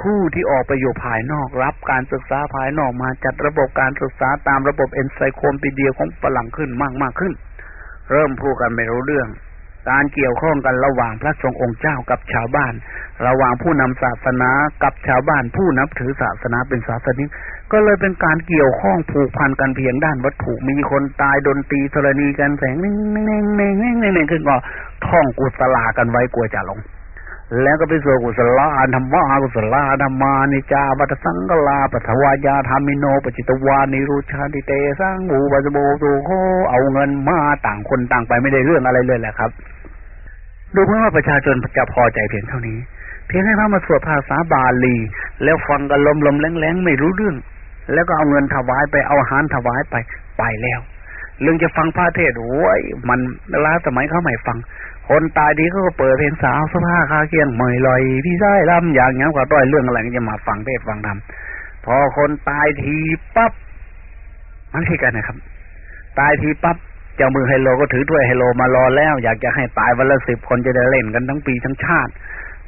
ผู้ที่ออกไปอยู่ภายนอกรับการศึกษาภายนอกมาจัดระบบการศึกษาตามระบบเอนไซโคลปีเดียของฝรั่งขึ้นมากมากขึ้น เริ่มพูดกันไม่รู้เรื่อง การเกี่ยวข้องกันระหว่างพระสงฆ์องค์เจ้ากับชาวบ้าน ระหว่างผู้นำศาสนากับชาวบ้านผู้นับถือศาสนาเป็นศาสนิกก็เลยเป็นการเกี่ยวข้องผูกพันกันเพียงด้านวัตถุมีคนตายดนตรีธรณีกันแสงเน่งเน่งเน่งเน่งเน่งเน่งขึ้นก็ท่องกุศลากันไว้กลัวจะลง แล้วก็ไปสู่กุศลาธรรมะกุศลาธรรมานิจาวัตสังกลาปัทวายาธรรมิโนปจิตวานิรุชาติเตสร้างบูบาจโบสุโคเอาเงินมาต่างคนต่างไปไม่ได้เรื่องอะไรเลยแหละครับ ดูเพื่อว่าประชาชนจะพอใจเพียงเท่านี้ เพียงให้พระมาสวดภาษาบาลี แล้วฟังกันลมลมแรงๆไม่รู้เรื่อง แล้วก็เอาเงินถวายไปเอาอาหารถวายไปไปแล้ว เรื่องจะฟังพระเทศโอ้ยมันล้าสมัยเขาไม่ฟัง คนตายดีเขาก็เปิดเพลงสาวสภาคาเคียงเมยลอยพี่ชายลำอย่างเงี้ยกว่าต้อยเรื่องอะไรก็จะมาฟังเทศฟังธรรมพอคนตายทีปั๊บมันใช่กันนะครับ ตายทีปั๊บเจ้ามือไฮโลก็ถือถ้วยไฮโลมารอแล้ว อยากจะให้ตายวันละสิบคนจะได้เล่นกันทั้งปีทั้งชาติ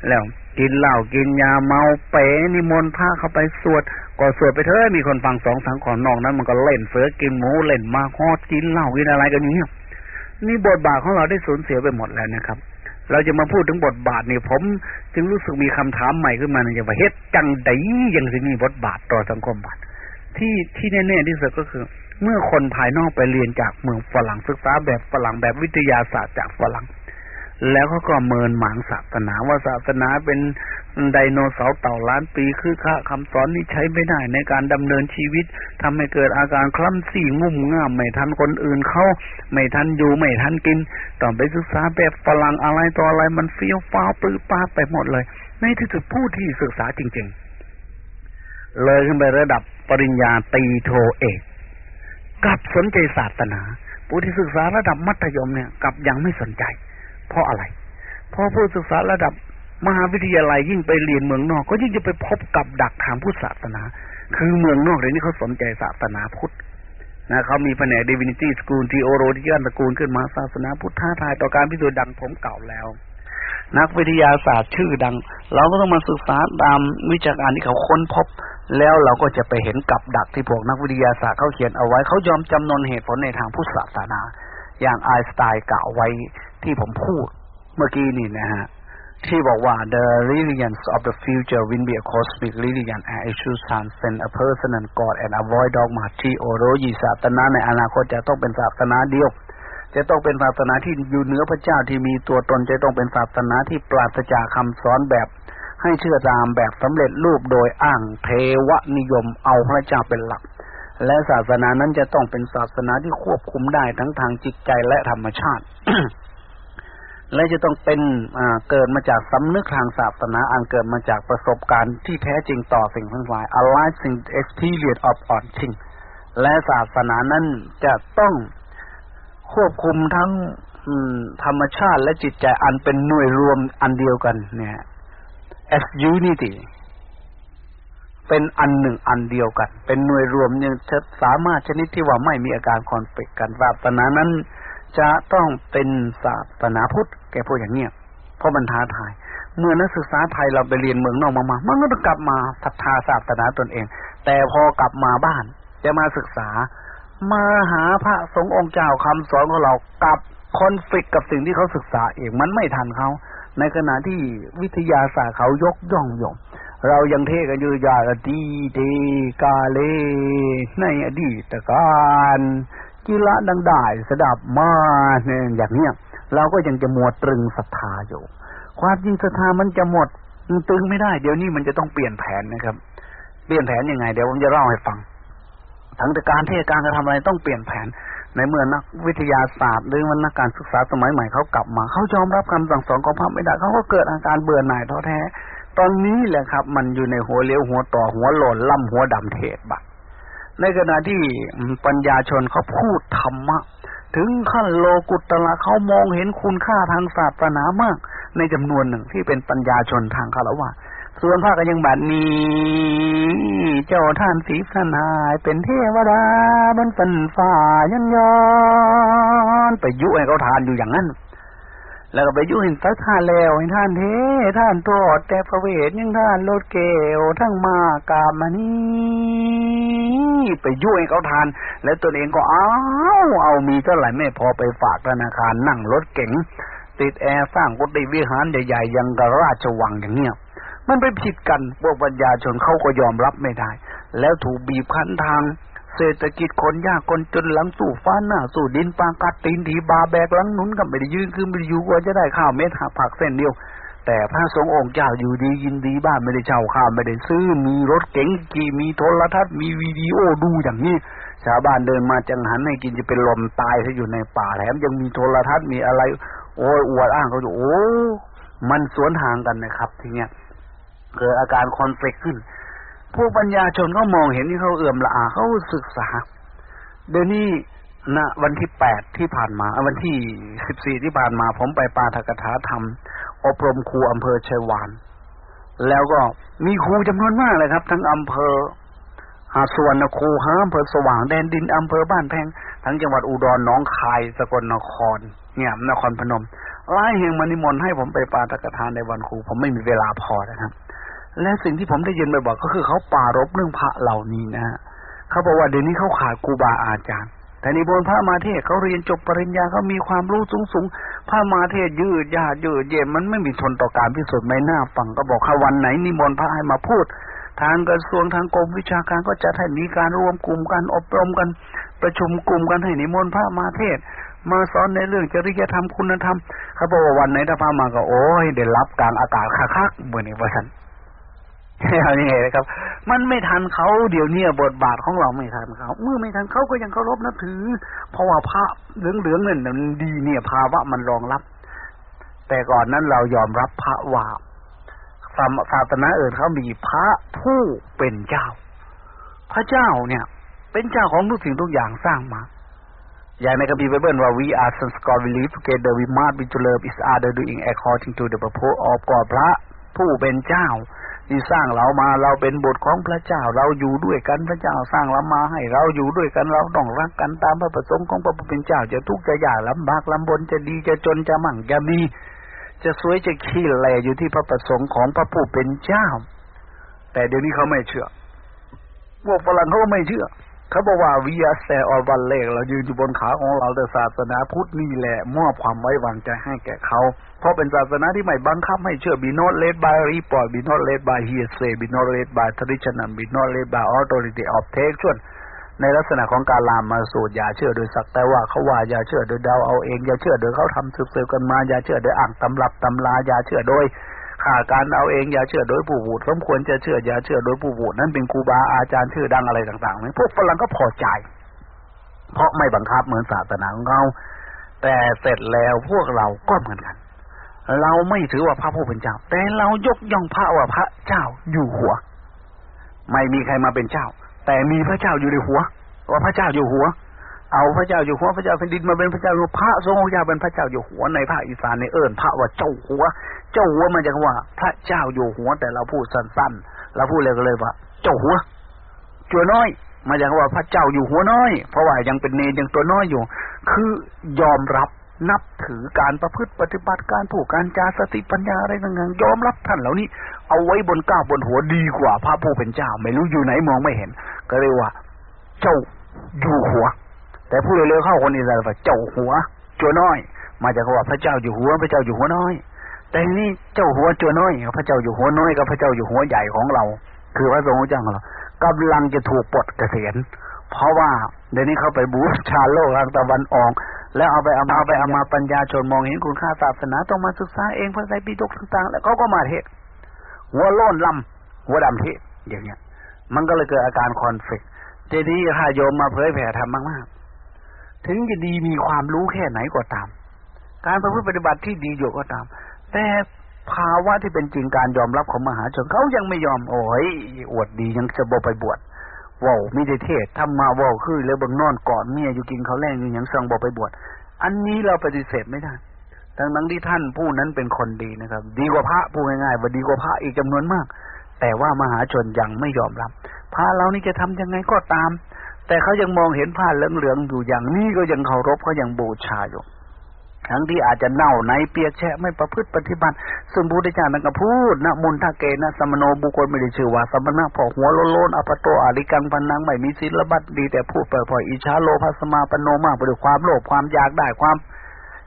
แล้ว กินเหล้ากินยาเมาเป๋นิมนต์พระเข้าไปสวดก็สวดไปเถอะมีคนฟังสองสังขอนนอกนั้น มันก็เล่นเสือกินหมูเล่นมาฮอดกินเหล้ากินอะไรกันอย่างเงี้ยนี่บทบาทของเราได้สูญเสียไปหมดแล้วนะครับ เราจะมาพูดถึงบทบาทนี่ผม จึงรู้สึกมีคำถามใหม่ขึ้นมาในอย่างว่าเฮ็ดจังไดยังจะมีบทบาทต่อสังคมบาทที่ที่แน่ๆที่สุดก็คือ เมื่อคนภายนอกไปเรียนจากเมืองฝรั่งศึกษาแบบฝรั่งแบบวิทยาศาสตร์จากฝรั่ง แล้วเขาก็เมินหมางศาสนาว่าศาสนาเป็นไดโนเสาร์เต่าล้านปีคือค่าคำสอนนี้ใช้ไม่ได้ในการดำเนินชีวิตทำให้เกิดอาการคล้ำสี่งุ่มง่ามไม่ทันคนอื่นเขาไม่ทันอยู่ไม่ทันกินต้อไปศึกษาแบบฝรั่งอะไรต่ออะไรมันเฟี้ยวฟ้าวปื้อป้าไปหมดเลย ในที่สุดผู้ที่ศึกษาจริง ๆ เลยขึ้นไประดับปริญญาตีโทเอกกลับสนใจศาสนา ผู้ที่ศึกษาระดับมัธยมเนี่ยกลับยังไม่สนใจ เพราะอะไร เพราะผู้ศึกษาระดับมหาวิทยาลัยยิ่งไปเรียนเมืองนอก ก็ยิ่งจะไปพบกับดักทางพุทธศาสนา คือเมืองนอกเดี๋ยวนี้เขาสนใจศาสนาพุทธนะเขามีแผนก divinity school ทีโอโรที่ย่านตระกูลขึ้นมาศาสนาพุทธท้าทายต่อการพิสูจน์ดังผมเก่าแล้ว นักวิทยาศาสตร์ชื่อดัง เราก็ต้องมาศึกษาตามวิจารณ์ที่เขาค้นพบ แล้วเราก็จะไปเห็นกับดักที่พวกนักวิทยาศาสตร์เขาเขียนเอาไว้เขายอมจำนนเหตุผลในทางพุทธศาสนา อย่างไอน์สไตน์กล่าวไว้ ที่ผมพูดเมื่อกี้นี่นะฮะที่บอกว่า the religions of the future will be a cosmic religion and it should transcend a person and God and avoid dogma ที่โอโรยีศาสนาในอนาคตจะต้องเป็นศาสนาเดียว จะต้องเป็นศาสนาที่อยู่เหนือพระเจ้าที่มีตัวตนจะต้องเป็นศาสนาที่ปราศจากคำสอนแบบ ให้เชื่อตามแบบสำเร็จรูปโดยอ้างเทวนิยมเอาพระเจ้าเป็นหลัก และศาสนานั้นจะต้องเป็นศาสนาที่ควบคุมได้ทั้งทางจิตใจและธรรมชาติ และจะต้องเป็นเกิดมาจากสำนึกทางศาสนาอันเกิดมาจากประสบการณ์ที่แท้จริงต่อสิ่งทั้งหลาย a lasting experience of all things และศาสนานั้นจะต้องควบคุมทั้งธรรมชาติและจิตใจอันเป็นหน่วยรวมอันเดียวกัน เนี่ย as unity เป็นอันหนึ่งอันเดียวกัน เป็นหน่วยรวมยังสามารถชนิดที่ว่าไม่มีอาการคอนฟ lict กันศาสนานั้น จะต้องเป็นศาสนาพุทธแกพูดอย่างเนี้ยเพราะมันท้าทาย เมื่อนักศึกษาไทยเราไปเรียนเมืองนอกมามามันก็ต้องกลับมาศรัทธาศาสนาตนเอง แต่พอกลับมาบ้าน จะมาศึกษา มาหาพระสงฆ์องค์เจ้าคำสอนของเรากับคอนฟ lict กับสิ่งที่เขาศึกษาเองมันไม่ทันเขาในขณะที่วิทยาศาสตร์เขายกย่องยงเรายังเทกันอยู่ยาดีเดกาเล ในอดีตการ กีฬาดังได้สดับมาเนี่ยอย่างเนี้ยเราก็ยังจะมัวตรึงศรัทธาอยู่ ความจริงศรัทธามันจะหมดมันตึงไม่ได้ เดี๋ยวนี้มันจะต้องเปลี่ยนแผนนะครับ เปลี่ยนแผนยังไง เดี๋ยวผมจะเล่าให้ฟัง ทั้งแต่การเทศการกระทำอะไรต้องเปลี่ยนแผน ในเมื่อนักวิทยาศาสตร์หรือมันนักการศึกษาสมัยใหม่เขากลับมาเขายอมรับคำสั่งสอนของพระไม่ได้เขาก็เกิดอาการเบื่อหน่ายท้อแท้ ตอนนี้แหละครับ มันอยู่ในหัวเลี้ยวหัวต่อหัวหล่นล่ำหัวดำเทศบัด ในขณะที่ปัญญาชนเขาพูดธรรมะ ถึงขั้นโลกุตละเขามองเห็นคุณค่าทางศาสนามาก ในจำนวนหนึ่งที่เป็นปัญญาชนทางคารวะส่วนภาคก็ยังบัดนี้ เจ้าท่านสีสนายเป็นเทวดาบนสันฝ่ายันยอนไปยุให้เขาทานอยู่อย่างนั้น แล้วก็ไปยุเห็นสักท่านแล้วให้ท่านเทท่านทอดแต่พระเวทยังท่านโลดเกวทั้งมากามานี่ไปยุให้เขาทาน แล้วตนเองก็เอาเอามีเท่าไหร่ไม่พอไปฝากธนาคารนั่งรถเก๋งติดแอร์สร้างกุฏิวิหารใหญ่ๆยังกระราชวังอย่างเนี้ยมันไปผิดกันพวกปัญญาชนเขาก็ยอมรับไม่ได้ แล้วถูกบีบคั้นทาง เศรษฐกิจคนยากคนจนหลังสู้ฟ้าหน้าสู้ดินปางกัดตีนถีบาแบกหลังนุนก็ไม่ได้ยืนคือไม่ได้อยู่ว่าจะได้ข้าวเม็ดหักผักเส้นเดียว แต่พระสงฆ์องค์เจ้าอยู่ดียินดีบ้านไม่ได้เช่าข้าวไม่ได้ซื้อมีรถเก๋งกี่มีโทรทัศน์มีวิดีโอดูอย่างนี้ชาวบ้านเดินมาจังหันให้กินจะเป็นลมตายถ้าอยู่ในป่าแถมยังมีโทรทัศน์มีอะไร โอ้ยอวดอ้างเขาอยู่โอ้มันสวนทางกันนะครับ ทีเนี้ยเกิดอาการคอนฟ lict ขึ้น พวกปัญญาชนเขามองเห็นที่เขาเอื่อมละอาเขาศึกษา เดี๋ยวนี้ณวันที่แปดที่ผ่านมา วันที่สิบสี่ที่ผ่านมา ผมไปปาฐกถาธรรม อบรมครูอำเภอชัยวาน แล้วก็มีครูจำนวนมากเลยครับ ทั้งอำเภอหาส่วนนครูหาอำเภอสว่างแดนดินอำเภอบ้านแพง ทั้งจังหวัดอุดรหนองคายสกลนครเนี่ยนครพนมหลายแห่งมานิมนต์ให้ผมไปปาฐกถาในวันครู ผมไม่มีเวลาพอนะครับ และสิ่งที่ผมได้ยินบ่อยๆก็คือเขาปารบเรื่องพระเหล่านี้นะฮะเขาบอกว่าเดี๋ยวนี้เขาขาดครูบาอาจารย์ แต่นิมนต์พระมาเทศเขาเรียนจบปริญญาเขามีความรู้สูงสูงพระมาเทศยืดยาดยืดเย็นมันไม่มีทนต่อการพิสูจน์ไม่น่าฟังก็บอกค่ะวันไหนนิมนต์พระให้มาพูด ทางกระทรวงทางกรมวิชาการก็จะให้มีการรวมกลุ่มกันอบรมกัน ประชุมกลุ่มกันให้นิมนต์พระมาเทศมาสอนในเรื่องจริยธรรมคุณธรรมเขาบอกว่าวันไหนถ้าพระมาก็โอ้ยเดี๋ยวรับกลางอากาศคักๆเหมือนนี้ว่าฉัน เอาอย่างไงนะครับ มันไม่ทันเขาเดี๋ยวนี้บทบาทของเราไม่ทันเขาเมื่อไม่ทันเขาก็ยังเคารพนับถือ เพราะว่าพระเหลืองๆนั่นมันดีเนี่ยภาวะมันรองรับ แต่ก่อนนั้นเรายอมรับพระว่าศาสนาอื่นเขามีพระผู้เป็นเจ้า พระเจ้าเนี่ย เป็นเจ้าของทุกสิ่งทุกอย่างสร้างมา อย่างในคัมภีร์ไบเบิลว่า we are sons God we live together we must be to love each other doing according to the purpose of God พระผู้เป็นเจ้า ที่สร้างเรามาเราเป็นบุตรของพระเจ้า เราอยู่ด้วยกันพระเจ้าสร้างเรามาให้เราอยู่ด้วยกันเราต้องรักกันตามพระประสงค์ของพระผู้เป็นเจ้า จะทุกข์จะยากลำบากลำบนจะดีจะจนจะมั่งจะมี จะสวยจะขี้แหล่อยู่ที่พระประสงค์ของพระผู้เป็นเจ้า แต่เดี๋ยวนี้เขาไม่เชื่อพวกฝรั่งเขาไม่เชื่อเขาบอกว่า we are stand our own leg เรายืนอยู่บนขาของเราแต่ศาสนาพุทธนี่แหละมอบความไว้วางใจให้แก่เขา เพราะเป็นศาสนาที่ไม่บังคับให้เชื่อ be not led by report be not led by hearsay be not led by tradition be not led by authority of textual ในลักษณะของการลามมาสูตรอย่าเชื่อโดยสักแต่ว่าเขาว่าอย่าเชื่อโดยเดาเอาเองอย่าเชื่อโดยเขาทำสืบๆกันมาอย่าเชื่อโดยอ้างตำรับตำราอย่าเชื่อโดยข่าการเอาเองอย่าเชื่อโดยผู้บูดสมควรจะเชื่ออย่าเชื่อโดยผู้บูดนั้นเป็นครูบาอาจารย์ชื่อดังอะไรต่างๆนี้พวกฝรั่งก็พอใจ เพราะไม่บังคับเหมือนศาสนาของเขาแต่เสร็จแล้วพวกเราก็เหมือนกัน เราไม่ถือว่าพระผู้เป็นเจ้า แต่เรายกย่องพระว่าพระเจ้าอยู่หัว ไม่มีใครมาเป็นเจ้า แต่มีพระเจ้าอยู่ในหัว ว่าพระเจ้าอยู่หัว เอาพระเจ้าอยู่หัวพระเจ้าแผ่นดินมาเป็นพระเจ้าอยู่พระทรงองค์เจ้าเป็นพระเจ้าอยู่หัวในภาคอีสานในเอิญพระว่าเจ้าหัว เจ้าหัวมันจะว่า พระเจ้าอยู่หัว แต่เราพูดสั้นๆเราพูดเลยก็เลยว่า เจ้าหัวจัวน้อยมาจากว่าพระเจ้าอยู่หัวน้อย เพราะว่ายังเป็นเนรยังตัวน้อยอยู่ คือยอมรับ นับถือการประพฤติปฏิบัติการผู้การจาสติปัญญาอะไรต่างๆยอมรับท่านเหล่านี้ เอาไว้บนก้าวบนหัวดีกว่าพระผู้เป็นเจ้า ไม่รู้อยู่ไหนมองไม่เห็น ก็เรียกว่า เจ้าอยู่หัว แต่ผู้เร็วๆเข้าคนอีสานว่าเจ้าหัวจัวน้อย มาจากว่าพระเจ้าอยู่หัว พระเจ้าอยู่หัวน้อย แต่นี่เจ้าหัวจัวน้อยพระเจ้าอยู่หัวน้อยกับพระเจ้าอยู่หัวใหญ่ของเรา คือพระสงฆ์เจ้าของเรากำลังจะถูกปลดเกษียณเพราะว่าเดี๋ยวนี้เขาไปบูชาโลกทางตะวันออก แล้วเอาไปเอามาเอาไปเอามาปัญญาชนมองเห็นคุณค่าศาสนาต้องมาศึกษาเองพระไตรปิฎกต่างๆแล้วเขาก็มาเทศหัวโล้นลำหัวดำเทศอย่างเงี้ย มันก็เลยเกิดอาการคอนฟ lict ทีนี้ถ้าโยมมาเผยแผ่ทำมากถึงจะดีมีความรู้แค่ไหนก็ตาม การประพฤติปฏิบัติที่ดีอยู่ก็ตาม แต่ภาวะที่เป็นจริงการยอมรับของมหาชนเขายังไม่ยอมโอ้ยอวดดียังจะบไปบวช ว้าวมีได้เทศทำมาว้าวคือแล้วบังนอนก่อนเมียอยู่กินเขาแรงอยู่ยังสั่งบไปบวชอันนี้เราปฏิเสธไม่ได้ทั้งนั้นที่ท่านผู้นั้นเป็นคนดีนะครับ ดีกว่าพระผู้ง่ายๆว่าดีกว่าพระอีกจำนวนมาก แต่ว่ามหาชนยังไม่ยอมรับ พระเรานี่จะทำยังไงก็ตาม แต่เขายังมองเห็นผ้าเหลืองๆอยู่อย่างนี้ก็ยังเคารพเขายังบูชาอยู่ ทั้งที่อาจจะเน่าในเปียกแฉะไม่ประพฤติปฏิบัติ ซึ่งพุทธเจ้านั่นก็พูดนะมุนทาเกนะสมโนบุคคลไม่ได้ชื่อว่าสมณะเพราะหัวโล้นโล้นอัพพโตอลิกัง ภณังไม่มีศีลวัตรดีแต่พูดเปิดเผยอิจฉาโลภสมาปันโนมากไปด้วยความโลภความอยากได้ความ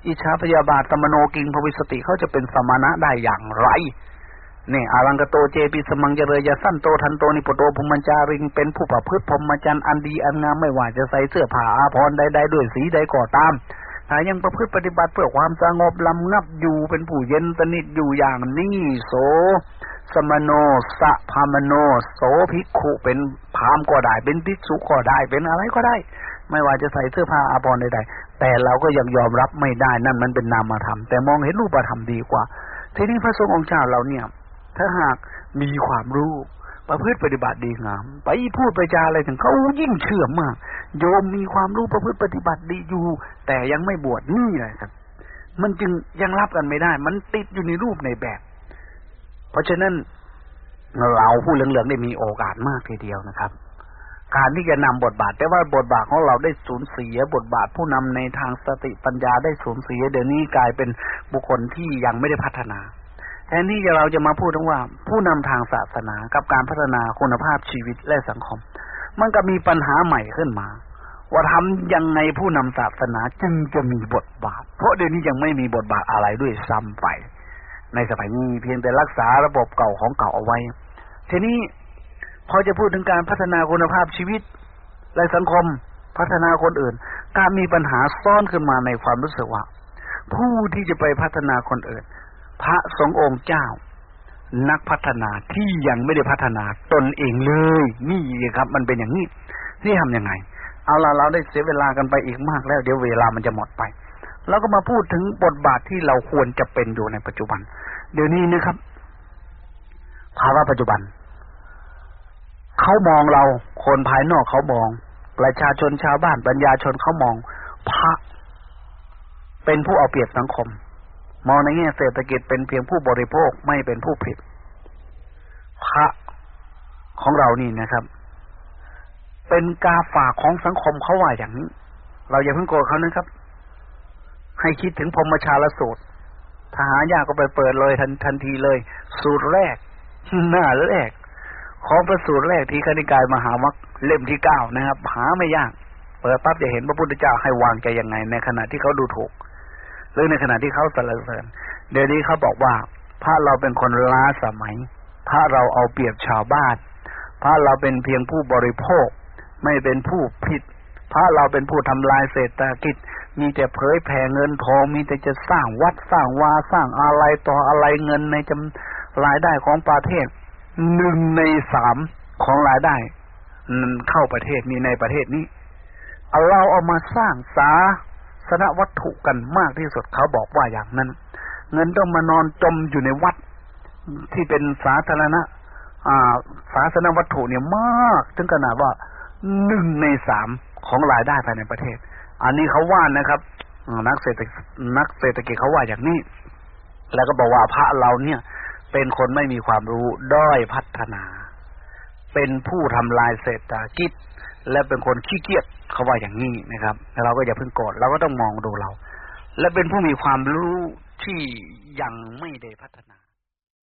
อิจฉาพยาบาทสมโณ กิงภวิสสติเขาจะเป็นสมณะได้อย่างไรเนี่ยอารังกโตเจปิสมังเจริยสั้นโตทันโตนิปโตภุมมัญจาริงเป็นผู้ประพฤติพรหมจรรย์อันดีอันงามไม่ว่าจะใส่เสื้อผ้าอาภรณ์ใดๆด้วยสีใดก็ตามายังประพฤติปฏิบัติเพื่อความสงบลำงับอยู่เป็นผู้เย็นสนิทอยู่อย่างนี้โส สมโนสะพามโน โสภิกขุเป็นพามก็ได้ เป็นภิกษุก็ได้เป็นอะไรก็ได้ ไม่ว่าจะใส่เสื้อผ้าอาภรณ์ใดๆแต่เราก็ยังยอมรับไม่ได้นั่นมันเป็นนามธรรมแต่มองเห็นรูปธรรมดีกว่า ทีนี้พระสงฆ์องค์เจ้าเราเนี่ย ถ้าหากมีความรู้ ประพฤติปฏิบัติดีงาม ไปพูดไปจาอะไรถึงเขายิ่งเชื่อมาก โยมมีความรู้ประพฤติปฏิบัติดีอยู่ แต่ยังไม่บวชนี่แหละครับ มันจึงยังรับกันไม่ได้ มันติดอยู่ในรูปในแบบ เพราะฉะนั้นเราผู้เหลืองๆได้มีโอกาสมากทีเดียวนะครับ การที่จะนำบทบาท แต่ว่าบทบาทของเราได้สูญเสีย บทบาทผู้นำในทางสติปัญญาได้สูญเสีย เดี๋ยวนี้กลายเป็นบุคคลที่ยังไม่ได้พัฒนา ทนที่เราจะมาพูดถึงว่า ผู้นำทางศาสนากับการพัฒนาคุณภาพชีวิตและสังคม มันก็มีปัญหาใหม่ขึ้นมา ว่าทำยังไงผู้นำศาสนาจึงจะมีบทบาท เพราะเดี๋ยวนี้ยังไม่มีบทบาทอะไรด้วยซ้ำไป ในสมัยนี้เพียงแต่รักษาระบบเก่าของเก่าเอาไว้ ทีนี้พอจะพูดถึงการพัฒนาคุณภาพชีวิตและสังคม พัฒนาคนอื่น การมีปัญหาซ่อนขึ้นมาในความรู้สึกว่าผู้ที่จะไปพัฒนาคนอื่น พระสงฆ์องค์เจ้า นักพัฒนาที่ยังไม่ได้พัฒนาตนเองเลย นี่ครับ มันเป็นอย่างนี้นี่ทำยังไง เอาละเราได้เสียเวลากันไปอีกมากแล้ว เดี๋ยวเวลามันจะหมดไปเราก็มาพูดถึงบทบาทที่เราควรจะเป็นอยู่ในปัจจุบัน เดี๋ยวนี้นะครับ ภาวะปัจจุบัน เขามองเราคนภายนอกเขามอง ประชาชนชาวบ้านปัญญาชนเขามองพระเป็นผู้เอาเปรียบสังคม มองในแง่เศรษฐกิจเป็นเพียงผู้บริโภคไม่เป็นผู้ผิด พระของเรานี่นะครับ เป็นกาฝากของสังคมเขาว่าอย่างนี้ เราอย่าเพิ่งโกรธเขานะครับ ให้คิดถึงพรมชาลสูตรถ้าหายากก็ไปเปิดเลยทันทันทีเลย สูตรแรก หน้าแรก ของพระสูตรแรกที่คณิกายมหาวัคเล่มที่เก้านะครับ หาไม่ยาก เปิดปั๊บจะเห็นพระพุทธเจ้าให้วางใจยังไง ในขณะที่เขาดูถูก หรือในขณะที่เขาสรรเสริญเดี๋ยวนี้เขาบอกว่าพระเราเป็นคนล้าสมัย พระเราเอาเปรียบชาวบ้าน พระเราเป็นเพียงผู้บริโภค ไม่เป็นผู้ผิด พระเราเป็นผู้ทำลายเศรษฐกิจ มีแต่เผยแผ่เงินทอง มีแต่จะสร้างวัดสร้างวาสร้างอะไรต่ออะไรเงินในจำรายได้ของประเทศหนึ่งในสามของรายได้เข้าประเทศนี้ในประเทศนี้เอาเราเอามาสร้างสา สนวัตถุกันมากที่สุดเขาบอกว่าอย่างนั้น เงินต้องมานอนจมอยู่ในวัด ที่เป็นสาธารณะอ่าศาสนวัตถุเนี่ยมาก ถึงขนาดว่าหนึ่งในสามของรายได้ภายในประเทศ อันนี้เขาว่านะครับ นักเศรษฐนักเศรษฐกิจเขาว่าอย่างนี้ แล้วก็บอกว่าพระเราเนี่ย เป็นคนไม่มีความรู้ด้อยพัฒนา เป็นผู้ทำลายเศรษฐกิจ และเป็นคนขี้เกียจเขาว่าอย่างนี้นะครับเราก็อย่าเพิ่งโกรธเราก็ต้องมองดูเรา และเป็นผู้มีความรู้ที่ยังไม่ได้พัฒนา